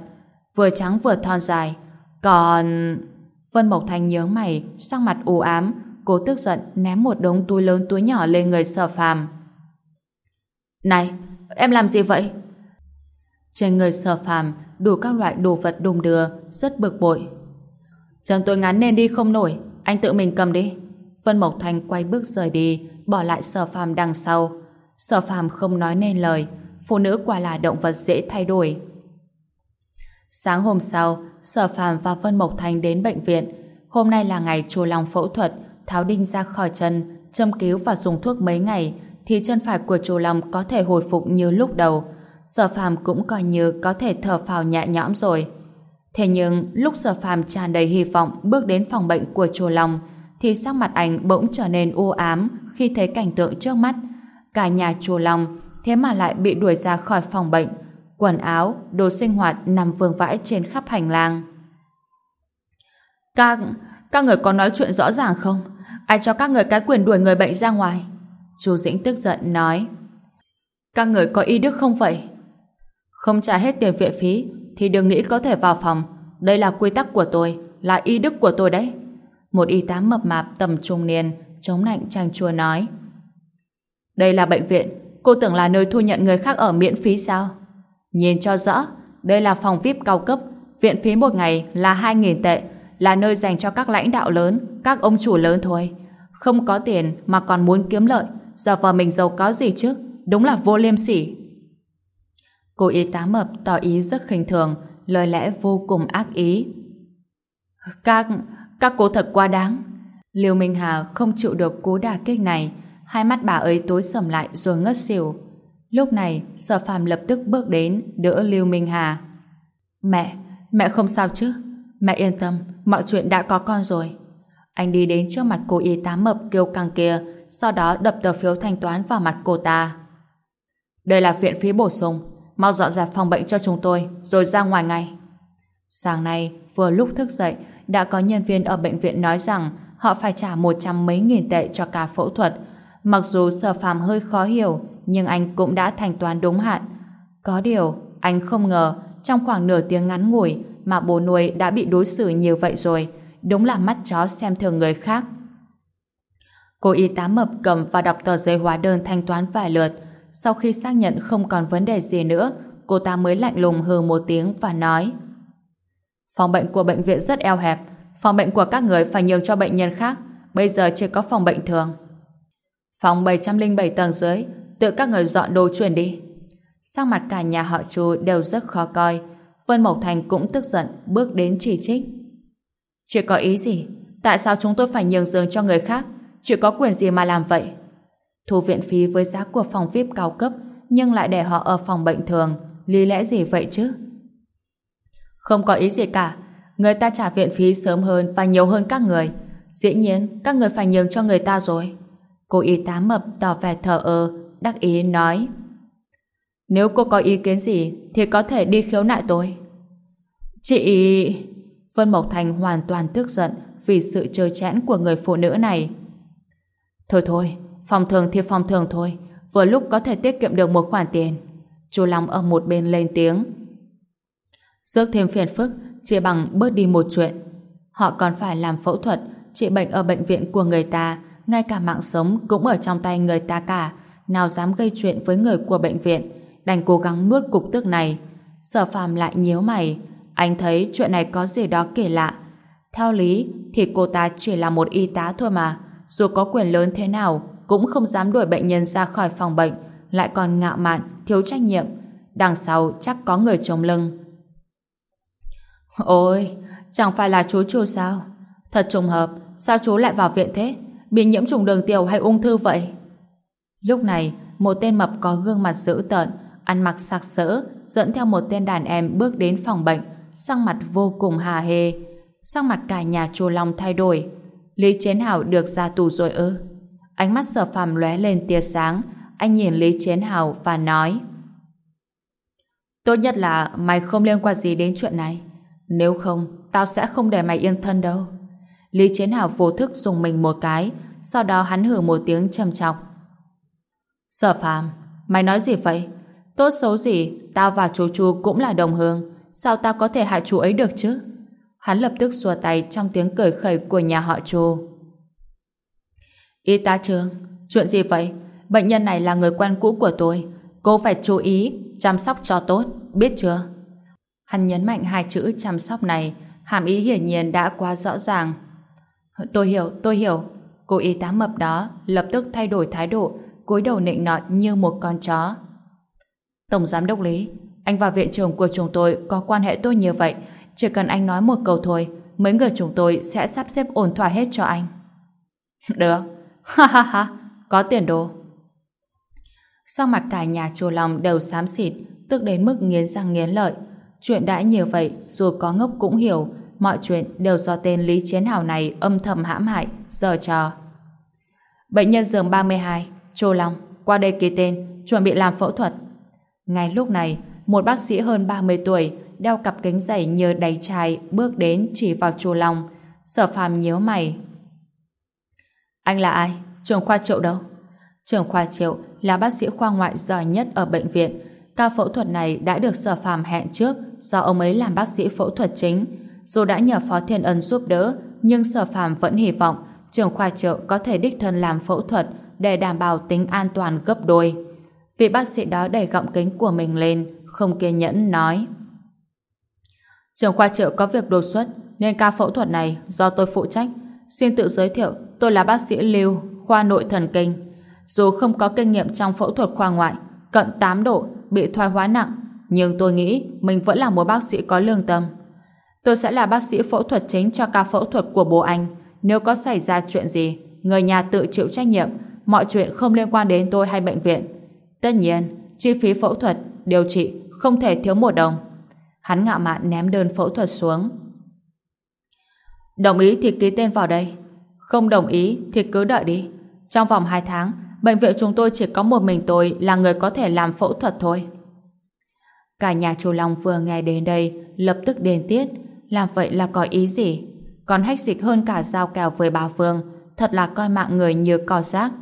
vừa trắng vừa thon dài. Còn... Vân Mộc Thành nhớ mày, sắc mặt u ám, cố tức giận ném một đống túi lớn túi nhỏ lên người sở phàm. Này, em làm gì vậy? Trên người sở phàm đủ các loại đồ vật đùng đưa, rất bực bội. Chân tôi ngắn nên đi không nổi, anh tự mình cầm đi. Vân Mộc Thành quay bước rời đi, bỏ lại sở phàm đằng sau. Sở phàm không nói nên lời, phụ nữ quả là động vật dễ thay đổi. Sáng hôm sau, Sở Phàm và Vân Mộc Thành đến bệnh viện. Hôm nay là ngày chùa lòng phẫu thuật, tháo đinh ra khỏi chân, châm cứu và dùng thuốc mấy ngày, thì chân phải của chùa lòng có thể hồi phục như lúc đầu. Sở Phàm cũng coi như có thể thở phào nhẹ nhõm rồi. Thế nhưng, lúc Sở Phàm tràn đầy hy vọng bước đến phòng bệnh của chùa lòng, thì sắc mặt anh bỗng trở nên u ám khi thấy cảnh tượng trước mắt. Cả nhà chùa lòng, thế mà lại bị đuổi ra khỏi phòng bệnh, quần áo, đồ sinh hoạt nằm vương vãi trên khắp hành lang. Các, các người có nói chuyện rõ ràng không? Ai cho các người cái quyền đuổi người bệnh ra ngoài? Chú Dĩnh tức giận nói. Các người có y đức không vậy? Không trả hết tiền viện phí thì đừng nghĩ có thể vào phòng. Đây là quy tắc của tôi, là y đức của tôi đấy. Một y tá mập mạp tầm trung niên, chống lạnh trang chua nói. Đây là bệnh viện, cô tưởng là nơi thu nhận người khác ở miễn phí sao? Nhìn cho rõ, đây là phòng VIP cao cấp, viện phí một ngày là 2.000 tệ, là nơi dành cho các lãnh đạo lớn, các ông chủ lớn thôi. Không có tiền mà còn muốn kiếm lợi, giờ vào mình giàu có gì chứ, đúng là vô liêm sỉ. Cô y tá mập tỏ ý rất khinh thường, lời lẽ vô cùng ác ý. Các, các cô thật quá đáng. Liêu Minh Hà không chịu được cú đả kích này, hai mắt bà ấy tối sầm lại rồi ngất xỉu. Lúc này, Sở Phàm lập tức bước đến, đỡ Lưu Minh Hà. Mẹ, mẹ không sao chứ? Mẹ yên tâm, mọi chuyện đã có con rồi. Anh đi đến trước mặt cô y tá mập kêu căng kia, sau đó đập tờ phiếu thanh toán vào mặt cô ta. Đây là viện phí bổ sung, mau dọn dẹp phòng bệnh cho chúng tôi, rồi ra ngoài ngay. Sáng nay, vừa lúc thức dậy, đã có nhân viên ở bệnh viện nói rằng họ phải trả một trăm mấy nghìn tệ cho ca phẫu thuật. Mặc dù sở phàm hơi khó hiểu, nhưng anh cũng đã thanh toán đúng hạn. Có điều, anh không ngờ trong khoảng nửa tiếng ngắn ngủi mà bố nuôi đã bị đối xử như vậy rồi. Đúng là mắt chó xem thường người khác. Cô y tá mập cầm và đọc tờ giấy hóa đơn thanh toán vài lượt. Sau khi xác nhận không còn vấn đề gì nữa, cô ta mới lạnh lùng hừ một tiếng và nói Phòng bệnh của bệnh viện rất eo hẹp. Phòng bệnh của các người phải nhường cho bệnh nhân khác. Bây giờ chỉ có phòng bệnh thường. Phòng 707 tầng dưới tự các người dọn đồ chuyển đi. Sang mặt cả nhà họ chú đều rất khó coi. Vân Mộc Thành cũng tức giận, bước đến chỉ trích. Chỉ có ý gì? Tại sao chúng tôi phải nhường giường cho người khác? Chỉ có quyền gì mà làm vậy? Thu viện phí với giá của phòng VIP cao cấp nhưng lại để họ ở phòng bệnh thường. Lý lẽ gì vậy chứ? Không có ý gì cả. Người ta trả viện phí sớm hơn và nhiều hơn các người. Dĩ nhiên, các người phải nhường cho người ta rồi. Cô y tá mập tỏ vẻ thờ ơ, đắc ý nói Nếu cô có ý kiến gì thì có thể đi khiếu nại tôi. Chị... Vân Mộc Thành hoàn toàn tức giận vì sự chơi chẽn của người phụ nữ này. Thôi thôi, phòng thường thì phòng thường thôi, vừa lúc có thể tiết kiệm được một khoản tiền. Chú Long ở một bên lên tiếng. Rước thêm phiền phức, chỉ bằng bớt đi một chuyện. Họ còn phải làm phẫu thuật, trị bệnh ở bệnh viện của người ta, ngay cả mạng sống cũng ở trong tay người ta cả, nào dám gây chuyện với người của bệnh viện, đành cố gắng nuốt cục tức này. Sở phàm lại nhíu mày, anh thấy chuyện này có gì đó kỳ lạ. Theo lý thì cô ta chỉ là một y tá thôi mà, dù có quyền lớn thế nào cũng không dám đuổi bệnh nhân ra khỏi phòng bệnh, lại còn ngạo mạn, thiếu trách nhiệm. Đằng sau chắc có người chống lưng. Ôi, chẳng phải là chú chú sao? Thật trùng hợp, sao chú lại vào viện thế? Bị nhiễm trùng đường tiểu hay ung thư vậy? Lúc này, một tên mập có gương mặt dữ tợn, ăn mặc sặc sỡ, dẫn theo một tên đàn em bước đến phòng bệnh, sang mặt vô cùng hà hê. Sang mặt cả nhà chùa Long thay đổi. Lý Chiến Hảo được ra tù rồi ư? Ánh mắt sở phàm lóe lên tia sáng, anh nhìn Lý Chiến Hào và nói Tốt nhất là mày không liên quan gì đến chuyện này. Nếu không, tao sẽ không để mày yên thân đâu. Lý Chiến Hào vô thức dùng mình một cái, sau đó hắn hử một tiếng trầm trọng. Sở phàm, mày nói gì vậy? Tốt xấu gì, tao và chú chú cũng là đồng hương, sao tao có thể hại chú ấy được chứ? Hắn lập tức xua tay trong tiếng cười khẩy của nhà họ chú. Y tá Trương, chuyện gì vậy? Bệnh nhân này là người quen cũ của tôi. Cô phải chú ý, chăm sóc cho tốt, biết chưa? Hắn nhấn mạnh hai chữ chăm sóc này, hàm ý hiển nhiên đã quá rõ ràng. Tôi hiểu, tôi hiểu. Cô y tá mập đó lập tức thay đổi thái độ, cúi đầu nịnh nọt như một con chó. Tổng giám đốc Lý, anh và viện trưởng của chúng tôi có quan hệ tốt như vậy, chỉ cần anh nói một câu thôi, mấy người chúng tôi sẽ sắp xếp ổn thỏa hết cho anh. <laughs> Được, ha ha ha, có tiền đồ. Sau mặt cả nhà chùa lòng đều xám xịt, tức đến mức nghiến răng nghiến lợi. Chuyện đã nhiều vậy, dù có ngốc cũng hiểu, mọi chuyện đều do tên Lý Chiến Hào này âm thầm hãm hại, giờ trò. Bệnh nhân giường 32, Chô Long, qua đây ký tên, chuẩn bị làm phẫu thuật. Ngay lúc này, một bác sĩ hơn 30 tuổi, đeo cặp kính dày như đáy chai, bước đến chỉ vào Chô Long. Sở phàm nhíu mày. Anh là ai? Trường khoa triệu đâu? Trường khoa triệu là bác sĩ khoa ngoại giỏi nhất ở bệnh viện. Ca phẫu thuật này đã được sở phàm hẹn trước do ông ấy làm bác sĩ phẫu thuật chính. Dù đã nhờ Phó Thiên Ân giúp đỡ, nhưng sở phàm vẫn hy vọng trường khoa triệu có thể đích thân làm phẫu thuật để đảm bảo tính an toàn gấp đôi. Vị bác sĩ đó đẩy gọng kính của mình lên, không kiên nhẫn nói. Trường khoa triệu có việc đột xuất, nên ca phẫu thuật này do tôi phụ trách. Xin tự giới thiệu, tôi là bác sĩ Lưu, khoa nội thần kinh. Dù không có kinh nghiệm trong phẫu thuật khoa ngoại, cận 8 độ, bị thoái hóa nặng, nhưng tôi nghĩ mình vẫn là một bác sĩ có lương tâm. Tôi sẽ là bác sĩ phẫu thuật chính cho ca phẫu thuật của bố anh. Nếu có xảy ra chuyện gì, người nhà tự chịu trách nhiệm, mọi chuyện không liên quan đến tôi hay bệnh viện. Tất nhiên, chi phí phẫu thuật, điều trị không thể thiếu một đồng. Hắn ngạo mạn ném đơn phẫu thuật xuống. Đồng ý thì ký tên vào đây. Không đồng ý thì cứ đợi đi. Trong vòng 2 tháng, bệnh viện chúng tôi chỉ có một mình tôi là người có thể làm phẫu thuật thôi. Cả nhà chú Long vừa nghe đến đây lập tức đền tiết. Làm vậy là có ý gì? Còn hách dịch hơn cả giao kèo với bà Phương. Thật là coi mạng người như cò rác.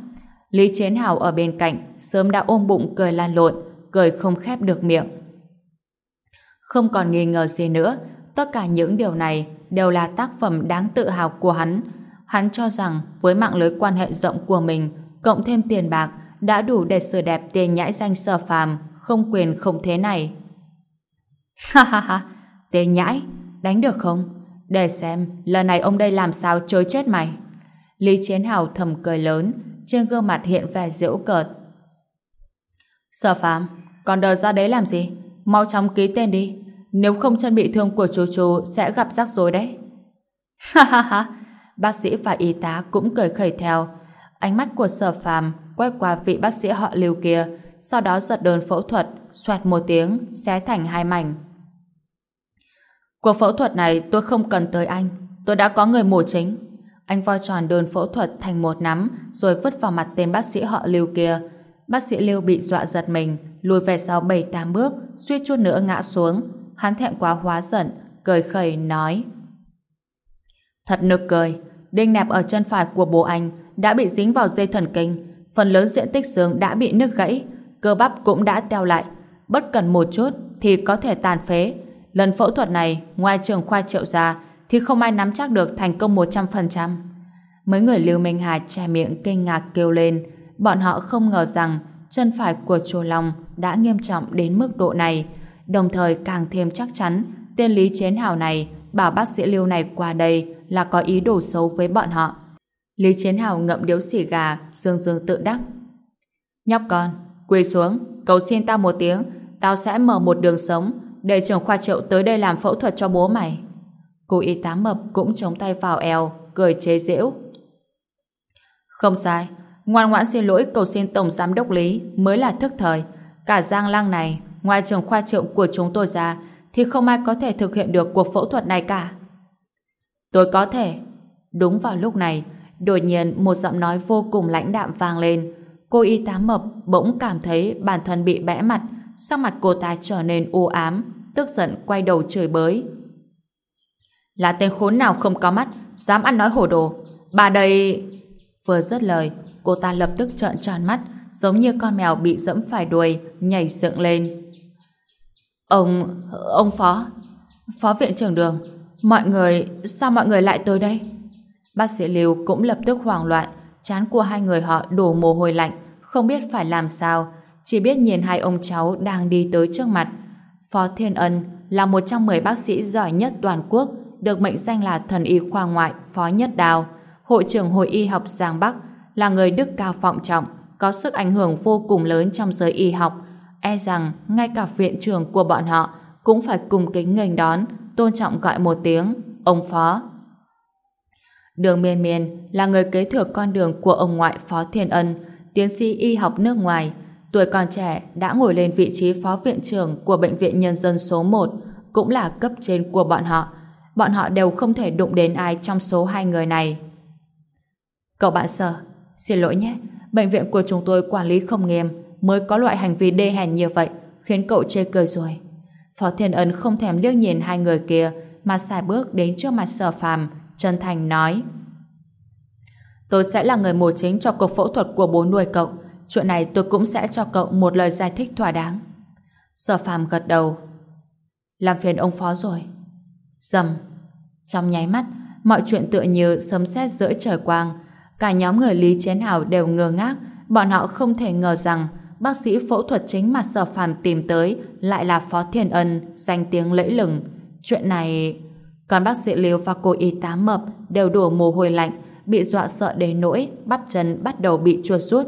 Lý Chiến Hào ở bên cạnh sớm đã ôm bụng cười lan lộn, cười không khép được miệng. Không còn nghi ngờ gì nữa, tất cả những điều này đều là tác phẩm đáng tự hào của hắn. Hắn cho rằng với mạng lưới quan hệ rộng của mình, cộng thêm tiền bạc, đã đủ để sửa đẹp tiền nhãi danh sở phàm, không quyền không thế này. <laughs> Ha ha ha, tên nhãi, đánh được không? Để xem, lần này ông đây làm sao chối chết mày. Lý Chiến Hào thầm cười lớn, trên gương mặt hiện vẻ giễu cợt. Sở phàm, còn đợi ra đấy làm gì? Mau chóng ký tên đi. Nếu không chân bị thương của chú chú sẽ gặp rắc rối đấy. Ha ha ha, bác sĩ và y tá cũng cười khẩy theo. Ánh mắt của sở phàm quét qua vị bác sĩ họ lưu kia, sau đó giật đơn phẫu thuật, xoẹt một tiếng, xé thành hai mảnh. Cuộc phẫu thuật này tôi không cần tới anh, tôi đã có người mổ chính. Anh voi tròn đơn phẫu thuật thành một nắm rồi vứt vào mặt tên bác sĩ họ lưu kia. Bác sĩ lưu bị dọa giật mình, lùi về sau bảy tám bước, suýt chút nữa ngã xuống. Hắn thẹn quá hóa giận, cười khẩy nói. Thật nực cười, đinh nẹp ở chân phải của bố anh đã bị dính vào dây thần kinh, phần lớn diện tích xương đã bị nứt gãy, cơ bắp cũng đã teo lại. Bất cần một chút thì có thể tàn phế. Lần phẫu thuật này, ngoài trường khoa triệu ra, thì không ai nắm chắc được thành công 100%. Mấy người Lưu Minh Hà che miệng kinh ngạc kêu lên, bọn họ không ngờ rằng chân phải của chùa Long đã nghiêm trọng đến mức độ này, đồng thời càng thêm chắc chắn tên Lý Chiến Hào này bảo bác sĩ Lưu này qua đây là có ý đồ xấu với bọn họ. Lý Chiến Hào ngậm điếu xì gà, dương dương tự đắc. Nhóc con, quỳ xuống, cầu xin tao một tiếng, tao sẽ mở một đường sống để trưởng khoa triệu tới đây làm phẫu thuật cho bố mày. Cô y tá mập cũng chống tay vào eo, cười chế giễu. Không sai, ngoan ngoãn xin lỗi cầu xin Tổng Giám đốc Lý mới là thức thời. Cả giang lang này, ngoài trường khoa triệu của chúng tôi ra, thì không ai có thể thực hiện được cuộc phẫu thuật này cả. Tôi có thể. Đúng vào lúc này, đột nhiên một giọng nói vô cùng lãnh đạm vang lên. Cô y tá mập bỗng cảm thấy bản thân bị bẽ mặt, sắc mặt cô ta trở nên u ám, tức giận quay đầu chửi bới. Là tên khốn nào không có mắt, dám ăn nói hổ đồ. Bà đây... Vừa dứt lời, cô ta lập tức trợn tròn mắt, giống như con mèo bị dẫm phải đuôi, nhảy dựng lên. Ông... ông Phó... Phó viện trưởng đường, Mọi người, sao mọi người lại tới đây? Bác sĩ Lưu cũng lập tức hoảng loạn, chán của hai người họ đổ mồ hôi lạnh, không biết phải làm sao, chỉ biết nhìn hai ông cháu đang đi tới trước mặt. Phó Thiên Ân là một trong 10 bác sĩ giỏi nhất toàn quốc, được mệnh danh là thần y khoa ngoại Phó Nhất Đào, hội trưởng hội y học Giang Bắc, là người đức cao vọng trọng, có sức ảnh hưởng vô cùng lớn trong giới y học. E rằng ngay cả viện trưởng của bọn họ cũng phải cùng kính nghênh đón, tôn trọng gọi một tiếng, ông Phó. Đường Miên Miên là người kế thừa con đường của ông ngoại Phó Thiên Ân, tiến sĩ y học nước ngoài, tuổi còn trẻ đã ngồi lên vị trí phó viện trưởng của Bệnh viện Nhân dân số 1, cũng là cấp trên của bọn họ. Bọn họ đều không thể đụng đến ai trong số hai người này. Cậu bạn sở, xin lỗi nhé, bệnh viện của chúng tôi quản lý không nghiêm, mới có loại hành vi đê hèn như vậy, khiến cậu chê cười rồi. Phó Thiên ấn không thèm liếc nhìn hai người kia, mà xài bước đến trước mặt sở phàm, chân thành nói. Tôi sẽ là người mổ chính cho cuộc phẫu thuật của bố nuôi cậu. Chuyện này tôi cũng sẽ cho cậu một lời giải thích thỏa đáng. Sở phàm gật đầu. Làm phiền ông phó rồi. Dầm. Trong nháy mắt, mọi chuyện tựa như sấm sét giữa trời quang. Cả nhóm người Lý Chiến Hào đều ngơ ngác. Bọn họ không thể ngờ rằng bác sĩ phẫu thuật chính mà sở phàm tìm tới lại là Phó Thiên Ân, danh tiếng lẫy lừng. Chuyện này... Còn bác sĩ Liêu và cô y tá mập đều đổ mồ hôi lạnh, bị dọa sợ đến nỗi bắp chân bắt đầu bị chua rút.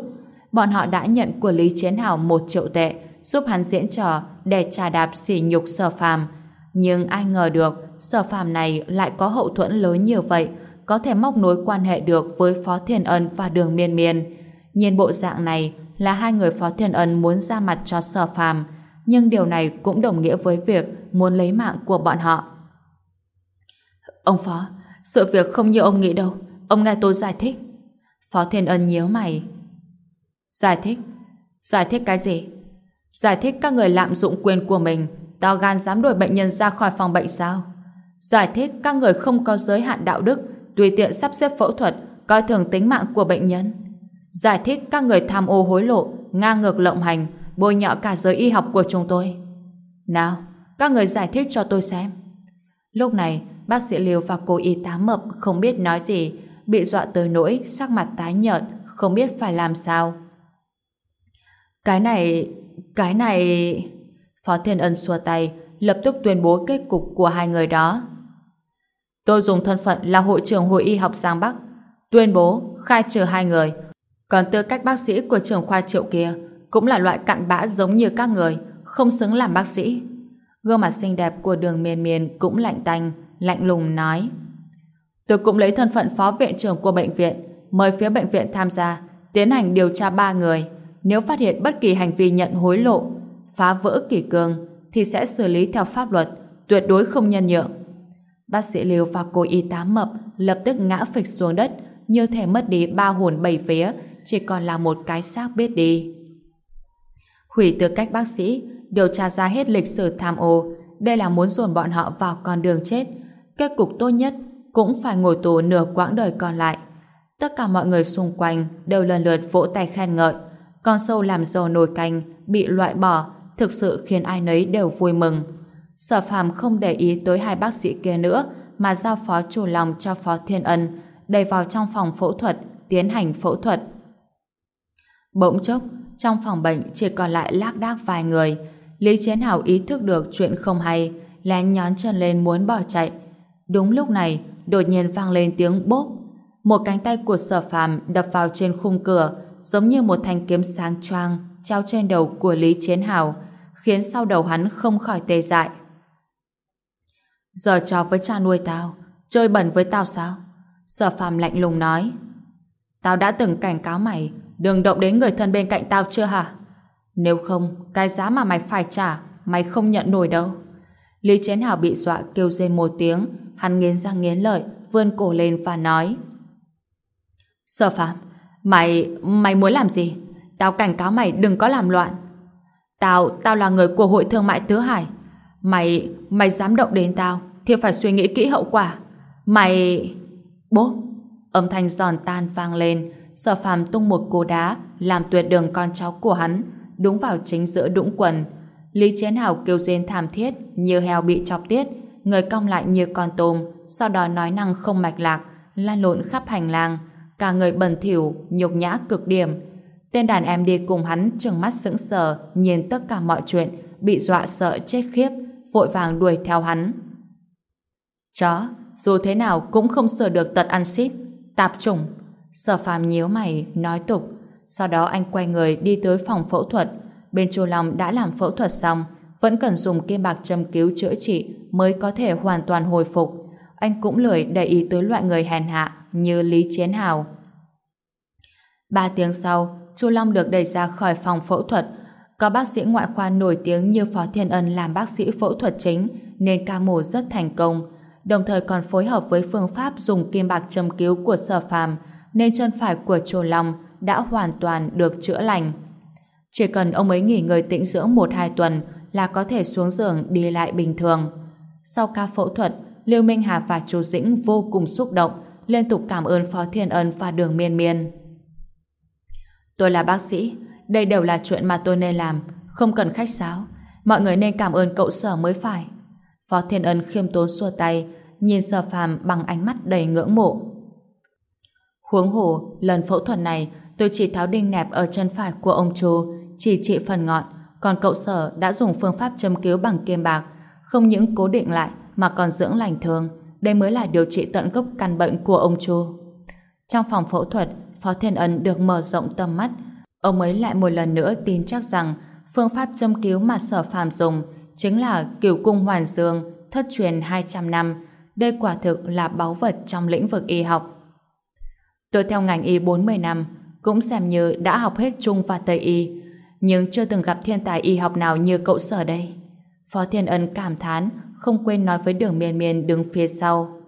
Bọn họ đã nhận của Lý Chiến Hào một triệu tệ giúp hắn diễn trò để trả đạp sỉ nhục sở phàm. Nhưng ai ngờ được sở phàm này lại có hậu thuẫn lớn như vậy có thể móc nối quan hệ được với Phó Thiên Ân và Đường Miên Miên. Nhìn bộ dạng này là hai người Phó Thiên Ân muốn ra mặt cho sở phàm nhưng điều này cũng đồng nghĩa với việc muốn lấy mạng của bọn họ. Ông Phó, sự việc không như ông nghĩ đâu. Ông nghe tôi giải thích. Phó Thiên Ân nhíu mày. Giải thích? Giải thích cái gì? Giải thích các người lạm dụng quyền của mình, to gan dám đuổi bệnh nhân ra khỏi phòng bệnh sao? Giải thích các người không có giới hạn đạo đức, tùy tiện sắp xếp phẫu thuật, coi thường tính mạng của bệnh nhân. Giải thích các người tham ô hối lộ, ngang ngược lộng hành, bôi nhọ cả giới y học của chúng tôi. Nào, các người giải thích cho tôi xem. Lúc này, bác sĩ Liêu và cô y tá mập không biết nói gì, bị dọa tới nỗi sắc mặt tái nhợt, không biết phải làm sao. Cái này... cái này... Phó Thiên Ân xua tay, lập tức tuyên bố kết cục của hai người đó. Tôi dùng thân phận là hội trưởng hội y học Giang Bắc, tuyên bố khai trừ hai người. Còn tư cách bác sĩ của trưởng khoa triệu kia cũng là loại cặn bã giống như các người, không xứng làm bác sĩ. Gương mặt xinh đẹp của đường miền miền cũng lạnh tanh, lạnh lùng nói. Tôi cũng lấy thân phận phó viện trưởng của bệnh viện, mời phía bệnh viện tham gia, tiến hành điều tra ba người. Nếu phát hiện bất kỳ hành vi nhận hối lộ, phá vỡ kỷ cương, thì sẽ xử lý theo pháp luật, tuyệt đối không nhân nhượng. Bác sĩ Liêu và cô y tá mập lập tức ngã phịch xuống đất, như thể mất đi ba hồn bảy vía, chỉ còn là một cái xác biết đi. Hủy tư cách bác sĩ, điều tra ra hết lịch sử tham ô, đây là muốn dồn bọn họ vào con đường chết. Kết cục tốt nhất cũng phải ngồi tù nửa quãng đời còn lại. Tất cả mọi người xung quanh đều lần lượt vỗ tay khen ngợi. Con sâu làm dầu nồi canh bị loại bỏ thực sự khiến ai nấy đều vui mừng. Sở phàm không để ý tới hai bác sĩ kia nữa mà giao phó chủ lòng cho phó thiên ân đẩy vào trong phòng phẫu thuật tiến hành phẫu thuật. Bỗng chốc, trong phòng bệnh chỉ còn lại lác đác vài người. Lý Chiến Hào ý thức được chuyện không hay, lén nhón chân lên muốn bỏ chạy. Đúng lúc này, đột nhiên vang lên tiếng bốp. Một cánh tay của sở phàm đập vào trên khung cửa, giống như một thanh kiếm sáng choang treo trên đầu của Lý Chiến Hào, khiến sau đầu hắn không khỏi tê dại. Giờ trò với cha nuôi tao, chơi bẩn với tao sao? Sở phàm lạnh lùng nói. Tao đã từng cảnh cáo mày, đừng động đến người thân bên cạnh tao chưa hả? Nếu không, cái giá mà mày phải trả, mày không nhận nổi đâu. Lý Chiến Hào bị dọa kêu rên một tiếng, hắn nghiến răng nghiến lợi, vươn cổ lên và nói. Sở phạm, mày, mày muốn làm gì? Tao cảnh cáo mày đừng có làm loạn. Tao, tao là người của hội thương mại Tứ Hải. Mày, mày dám động đến tao, thì phải suy nghĩ kỹ hậu quả. Mày... Bốp! Âm thanh giòn tan vang lên, sở phàm tung một cú đá, làm tuyệt đường con cháu của hắn, đúng vào chính giữa đũng quần. Lý Chiến Hào kêu rên thảm thiết, như heo bị chọc tiết, người cong lại như con tôm, sau đó nói năng không mạch lạc, lan lộn khắp hành lang, cả người bẩn thỉu, nhục nhã cực điểm. Tên đàn em đi cùng hắn trừng mắt sững sờ, nhìn tất cả mọi chuyện, bị dọa sợ chết khiếp, vội vàng đuổi theo hắn. Chó, dù thế nào cũng không sửa được tật ăn xít, tạp chủng. Sở phàm nhíu mày, nói tục. Sau đó anh quay người đi tới phòng phẫu thuật. Bên chu Long đã làm phẫu thuật xong, vẫn cần dùng kim bạc châm cứu chữa trị mới có thể hoàn toàn hồi phục. Anh cũng lười để ý tới loại người hèn hạ như Lý Chiến Hào. Ba tiếng sau, Chu Long được đẩy ra khỏi phòng phẫu thuật. Có bác sĩ ngoại khoa nổi tiếng như Phó Thiên Ân làm bác sĩ phẫu thuật chính nên ca mổ rất thành công. Đồng thời còn phối hợp với phương pháp dùng kim bạc châm cứu của sở phàm nên chân phải của Chu Long đã hoàn toàn được chữa lành. Chỉ cần ông ấy nghỉ ngơi tĩnh dưỡng 1-2 tuần là có thể xuống giường đi lại bình thường. Sau ca phẫu thuật, Lưu Minh Hà và chú Dĩnh vô cùng xúc động, liên tục cảm ơn Phó Thiên Ân và Đường Miên Miên. Tôi là bác sĩ, đây đều là chuyện mà tôi nên làm, không cần khách sáo. Mọi người nên cảm ơn cậu sở mới phải. Phó Thiên Ân khiêm tốn xua tay, nhìn sở phàm bằng ánh mắt đầy ngưỡng mộ. Huống hồ, lần phẫu thuật này, tôi chỉ tháo đinh nẹp ở chân phải của ông chú, chỉ trị phần ngọn, còn cậu sở đã dùng phương pháp châm cứu bằng kim bạc, không những cố định lại mà còn dưỡng lành thương. Đây mới là điều trị tận gốc căn bệnh của ông chú. Trong phòng phẫu thuật, Phó Thiên Ân được mở rộng tầm mắt. Ông ấy lại một lần nữa tin chắc rằng phương pháp châm cứu mà sở phàm dùng chính là cửu cung hoàn dương, thất truyền 200 năm. Đây quả thực là báu vật trong lĩnh vực y học. Tôi theo ngành y 40 năm, cũng xem như đã học hết Trung và Tây y, nhưng chưa từng gặp thiên tài y học nào như cậu sở đây. Phó Thiên Ân cảm thán, không quên nói với đường miên miên đứng phía sau.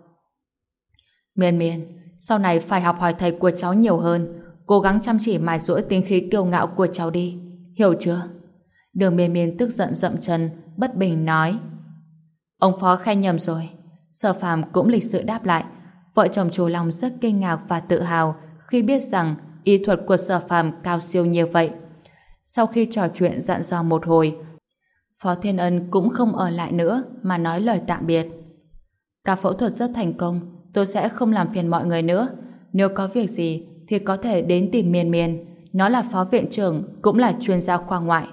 Miên miên, sau này phải học hỏi thầy của cháu nhiều hơn, cố gắng chăm chỉ mài rũa tính khí kiêu ngạo của cháu đi, hiểu chưa? Đường miên miên tức giận dậm chân, bất bình nói. Ông Phó khai nhầm rồi. Sở phàm cũng lịch sự đáp lại. Vợ chồng chú Long rất kinh ngạc và tự hào khi biết rằng y thuật của sở phàm cao siêu như vậy. Sau khi trò chuyện dặn dò một hồi, Phó Thiên Ân cũng không ở lại nữa mà nói lời tạm biệt. Cả phẫu thuật rất thành công, tôi sẽ không làm phiền mọi người nữa. Nếu có việc gì thì có thể đến tìm miền miền. Nó là phó viện trưởng, cũng là chuyên gia khoa ngoại.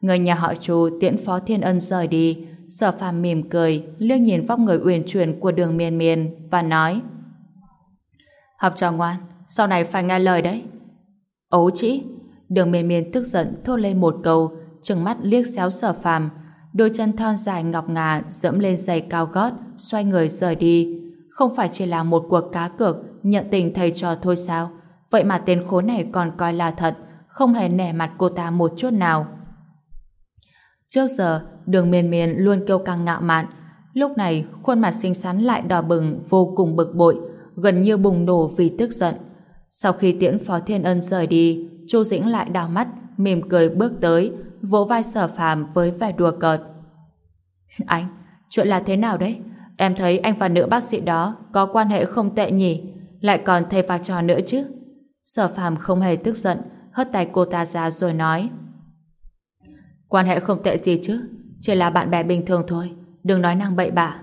Người nhà họ chú tiễn Phó Thiên Ân rời đi, sở phàm mỉm cười, liếc nhìn vóc người uyển chuyển của đường miền miền và nói Học trò ngoan, sau này phải nghe lời đấy. Ấu chỉ, Đường miên miên tức giận thốt lên một câu, trừng mắt liếc xéo sở phàm. Đôi chân thon dài ngọc ngà dẫm lên giày cao gót, xoay người rời đi. Không phải chỉ là một cuộc cá cược nhận tình thầy trò thôi sao? Vậy mà tên khốn này còn coi là thật, không hề nẻ mặt cô ta một chút nào. Trước giờ, đường miền miền luôn kêu căng ngạo mạn. Lúc này, khuôn mặt xinh xắn lại đỏ bừng, vô cùng bực bội, gần như bùng nổ vì tức giận. Sau khi tiễn Phó Thiên Ân rời đi, Chu Dĩnh lại đào mắt, mỉm cười bước tới, vỗ vai sở phàm với vẻ đùa cợt. <laughs> Anh, chuyện là thế nào đấy? Em thấy anh và nữ bác sĩ đó có quan hệ không tệ nhỉ? Lại còn thầy và trò nữa chứ? Sở phàm không hề tức giận, hất tay cô ta ra rồi nói. Quan hệ không tệ gì chứ? Chỉ là bạn bè bình thường thôi, đừng nói năng bậy bạ.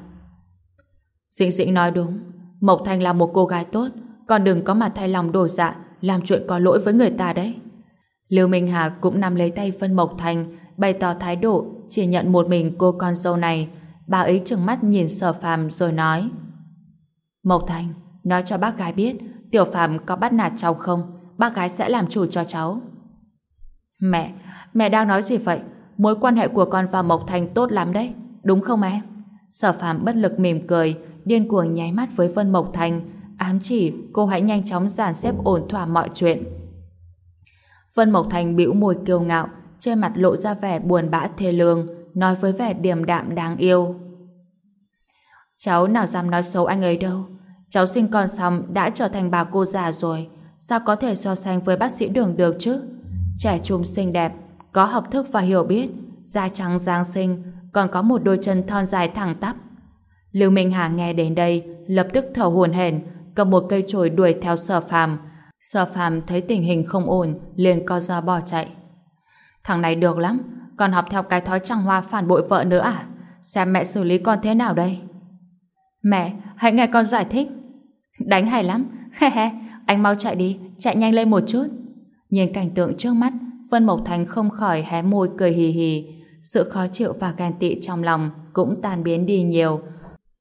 Dĩnh dĩnh nói đúng, Mộc Thanh là một cô gái tốt, còn đừng có mà thay lòng đổi dạ, làm chuyện có lỗi với người ta đấy. Lưu Minh Hà cũng nắm lấy tay Vân Mộc thanh bày tỏ thái độ chỉ nhận một mình cô con dâu này. Bà ấy trừng mắt nhìn sở phàm rồi nói Mộc thanh nói cho bác gái biết Tiểu phàm có bắt nạt cháu không? Bác gái sẽ làm chủ cho cháu. Mẹ, mẹ đang nói gì vậy? Mối quan hệ của con và Mộc Thành tốt lắm đấy, đúng không em? Sở phàm bất lực mỉm cười, điên cuồng nháy mắt với Vân Mộc Thành, ám chỉ cô hãy nhanh chóng dàn xếp ổn thỏa mọi chuyện. Vân Mộc Thành bĩu môi kiêu ngạo, trên mặt lộ ra vẻ buồn bã thê lương, nói với vẻ điềm đạm đáng yêu. Cháu nào dám nói xấu anh ấy đâu. Cháu sinh con xong đã trở thành bà cô già rồi, sao có thể so sánh với bác sĩ đường được chứ? Trẻ trung xinh đẹp, có học thức và hiểu biết, da trắng giang sinh, còn có một đôi chân thon dài thẳng tắp. Lưu Minh Hà nghe đến đây, lập tức thở hổn hển, cầm một cây chổi đuổi theo sở phàm. Sở phàm thấy tình hình không ổn, liền co ra bỏ chạy. Thằng này được lắm, còn học theo cái thói trăng hoa phản bội vợ nữa à? Xem mẹ xử lý con thế nào đây? Mẹ, hãy nghe con giải thích. Đánh hay lắm. He he, anh mau chạy đi, chạy nhanh lên một chút. Nhìn cảnh tượng trước mắt, Vân Mộc Thành không khỏi hé môi cười hì hì. Sự khó chịu và ghen tị trong lòng cũng tan biến đi nhiều.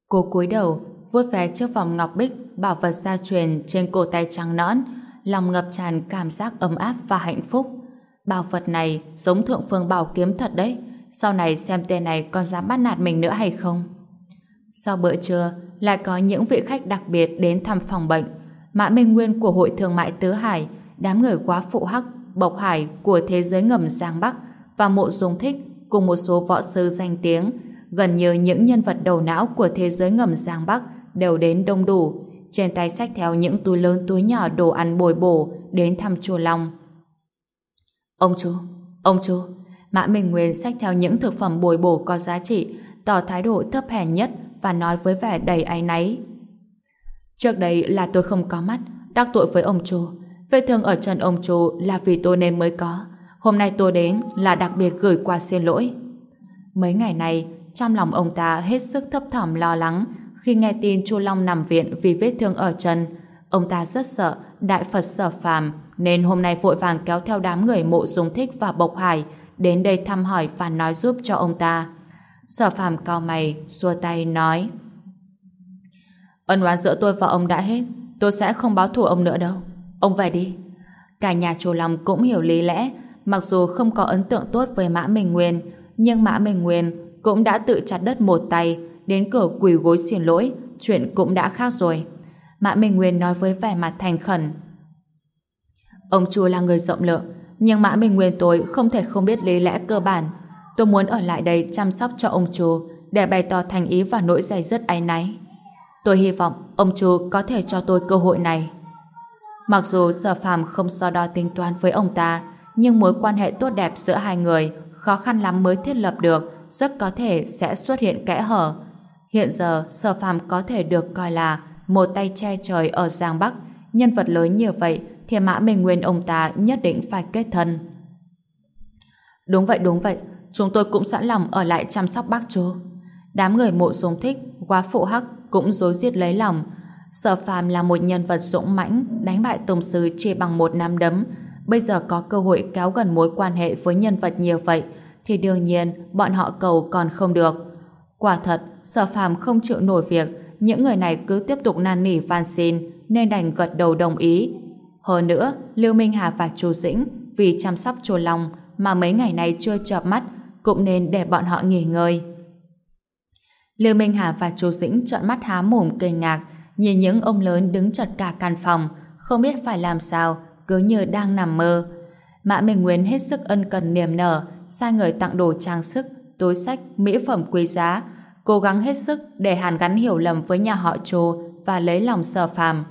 Cô cúi đầu, vuốt ve chiếc vòng ngọc bích bảo vật gia truyền trên cổ tay trắng nõn, lòng ngập tràn cảm giác ấm áp và hạnh phúc. Bảo vật này giống thượng phương bảo kiếm thật đấy. Sau này xem tên này còn dám bắt nạt mình nữa hay không? Sau bữa trưa, lại có những vị khách đặc biệt đến thăm phòng bệnh. Mã Minh Nguyên của Hội Thương mại Tứ Hải, đám người quá phụ hắc, bộc hải của thế giới ngầm Giang Bắc và mộ dung thích cùng một số võ sư danh tiếng, gần như những nhân vật đầu não của thế giới ngầm Giang Bắc đều đến đông đủ, trên tay sách theo những túi lớn túi nhỏ đồ ăn bồi bổ đến thăm chùa Long. Ông chú, ông chú, Mã Minh Nguyên sách theo những thực phẩm bồi bổ có giá trị, tỏ thái độ thấp hèn nhất và nói với vẻ đầy áy náy. Trước đây là tôi không có mắt, đắc tội với ông chú. Vết thương ở chân ông chú là vì tôi nên mới có. Hôm nay tôi đến là đặc biệt gửi qua xin lỗi. Mấy ngày này, trong lòng ông ta hết sức thấp thỏm lo lắng khi nghe tin Chu Long nằm viện vì vết thương ở chân. Ông ta rất sợ Đại Phật sở phàm nên hôm nay vội vàng kéo theo đám người mộ dung thích và bộc hải đến đây thăm hỏi và nói giúp cho ông ta. Sở phàm cao mày, xua tay nói Ân oán giữa tôi và ông đã hết tôi sẽ không báo thù ông nữa đâu. Ông về đi. Cả nhà chùa lòng cũng hiểu lý lẽ mặc dù không có ấn tượng tốt với Mã Minh Nguyên, nhưng Mã Minh Nguyên cũng đã tự chặt đất một tay, đến cửa quỳ gối xin lỗi, chuyện cũng đã khác rồi. Mã Minh Nguyên nói với vẻ mặt thành khẩn Ông chùa là người rộng lượng, nhưng Mã Minh Nguyên tôi không thể không biết lý lẽ cơ bản. Tôi muốn ở lại đây chăm sóc cho ông chùa để bày tỏ thành ý và nỗi dày dứt áy náy. Tôi hy vọng ông chú có thể cho tôi cơ hội này. Mặc dù Sở Phàm không so đo tính toán với ông ta, nhưng mối quan hệ tốt đẹp giữa hai người khó khăn lắm mới thiết lập được, rất có thể sẽ xuất hiện kẽ hở. Hiện giờ, Sở Phàm có thể được coi là một tay che trời ở Giang Bắc, nhân vật lớn như vậy thì Mã Minh Nguyên ông ta nhất định phải kết thân. Đúng vậy, đúng vậy, chúng tôi cũng sẵn lòng ở lại chăm sóc bác chú. Đám người mộ dung thích, quá phụ hắc cũng dối giết lấy lòng. Sở phàm là một nhân vật dũng mãnh, đánh bại Tông Sư chỉ bằng một năm đấm. Bây giờ có cơ hội kéo gần mối quan hệ với nhân vật nhiều vậy, thì đương nhiên bọn họ cầu còn không được. Quả thật, sở phàm không chịu nổi việc, những người này cứ tiếp tục năn nỉ van xin, nên đành gật đầu đồng ý. Hơn nữa, Lưu Minh Hà và Chu Dĩnh vì chăm sóc chùa Long mà mấy ngày nay chưa chợp mắt, cũng nên để bọn họ nghỉ ngơi. Lưu Minh Hà và Chu Dĩnh trợn mắt há mồm kinh ngạc, nhìn những ông lớn đứng chật cả căn phòng, không biết phải làm sao, cứ như đang nằm mơ. Mã Minh Nguyên hết sức ân cần niềm nở, sai người tặng đồ trang sức, túi sách, mỹ phẩm quý giá, cố gắng hết sức để hàn gắn hiểu lầm với nhà họ trù và lấy lòng sở phàm.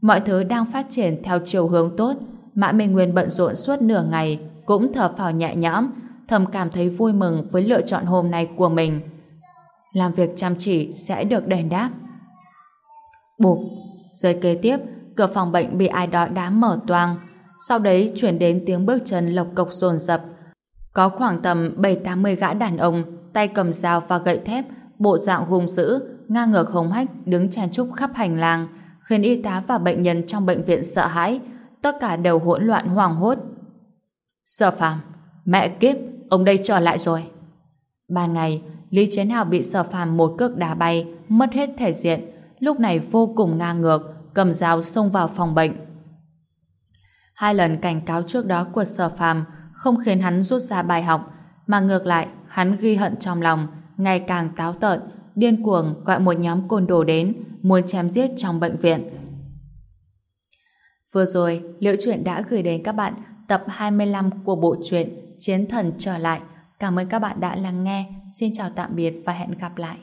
Mọi thứ đang phát triển theo chiều hướng tốt, Mã Minh Nguyên bận rộn suốt nửa ngày, cũng thở phào nhẹ nhõm, thầm cảm thấy vui mừng với lựa chọn hôm nay của mình. Làm việc chăm chỉ sẽ được đền đáp. Bụp, giây kế tiếp, cửa phòng bệnh bị ai đó đá mở toang, sau đấy chuyển đến tiếng bước chân lộc cộc dồn dập. Có khoảng tầm 7-80 gã đàn ông, tay cầm dao và gậy thép, bộ dạng hung dữ, ngang ngược hống hách đứng chen chúc khắp hành lang, khiến y tá và bệnh nhân trong bệnh viện sợ hãi, tất cả đều hỗn loạn hoảng hốt. Sở phàm, mẹ kiếp, ông đây trở lại rồi. Ban ngày, Lý Chiến Hào bị sở phàm một cước đá bay, mất hết thể diện, lúc này vô cùng ngang ngược, cầm dao xông vào phòng bệnh. Hai lần cảnh cáo trước đó của sở phàm không khiến hắn rút ra bài học, mà ngược lại, hắn ghi hận trong lòng, ngày càng táo tợn, điên cuồng gọi một nhóm côn đồ đến, muốn chém giết trong bệnh viện. Vừa rồi, Liễu Chuyện đã gửi đến các bạn tập 25 của bộ truyện Chiến Thần Trở Lại. Cảm ơn các bạn đã lắng nghe. Xin chào tạm biệt và hẹn gặp lại.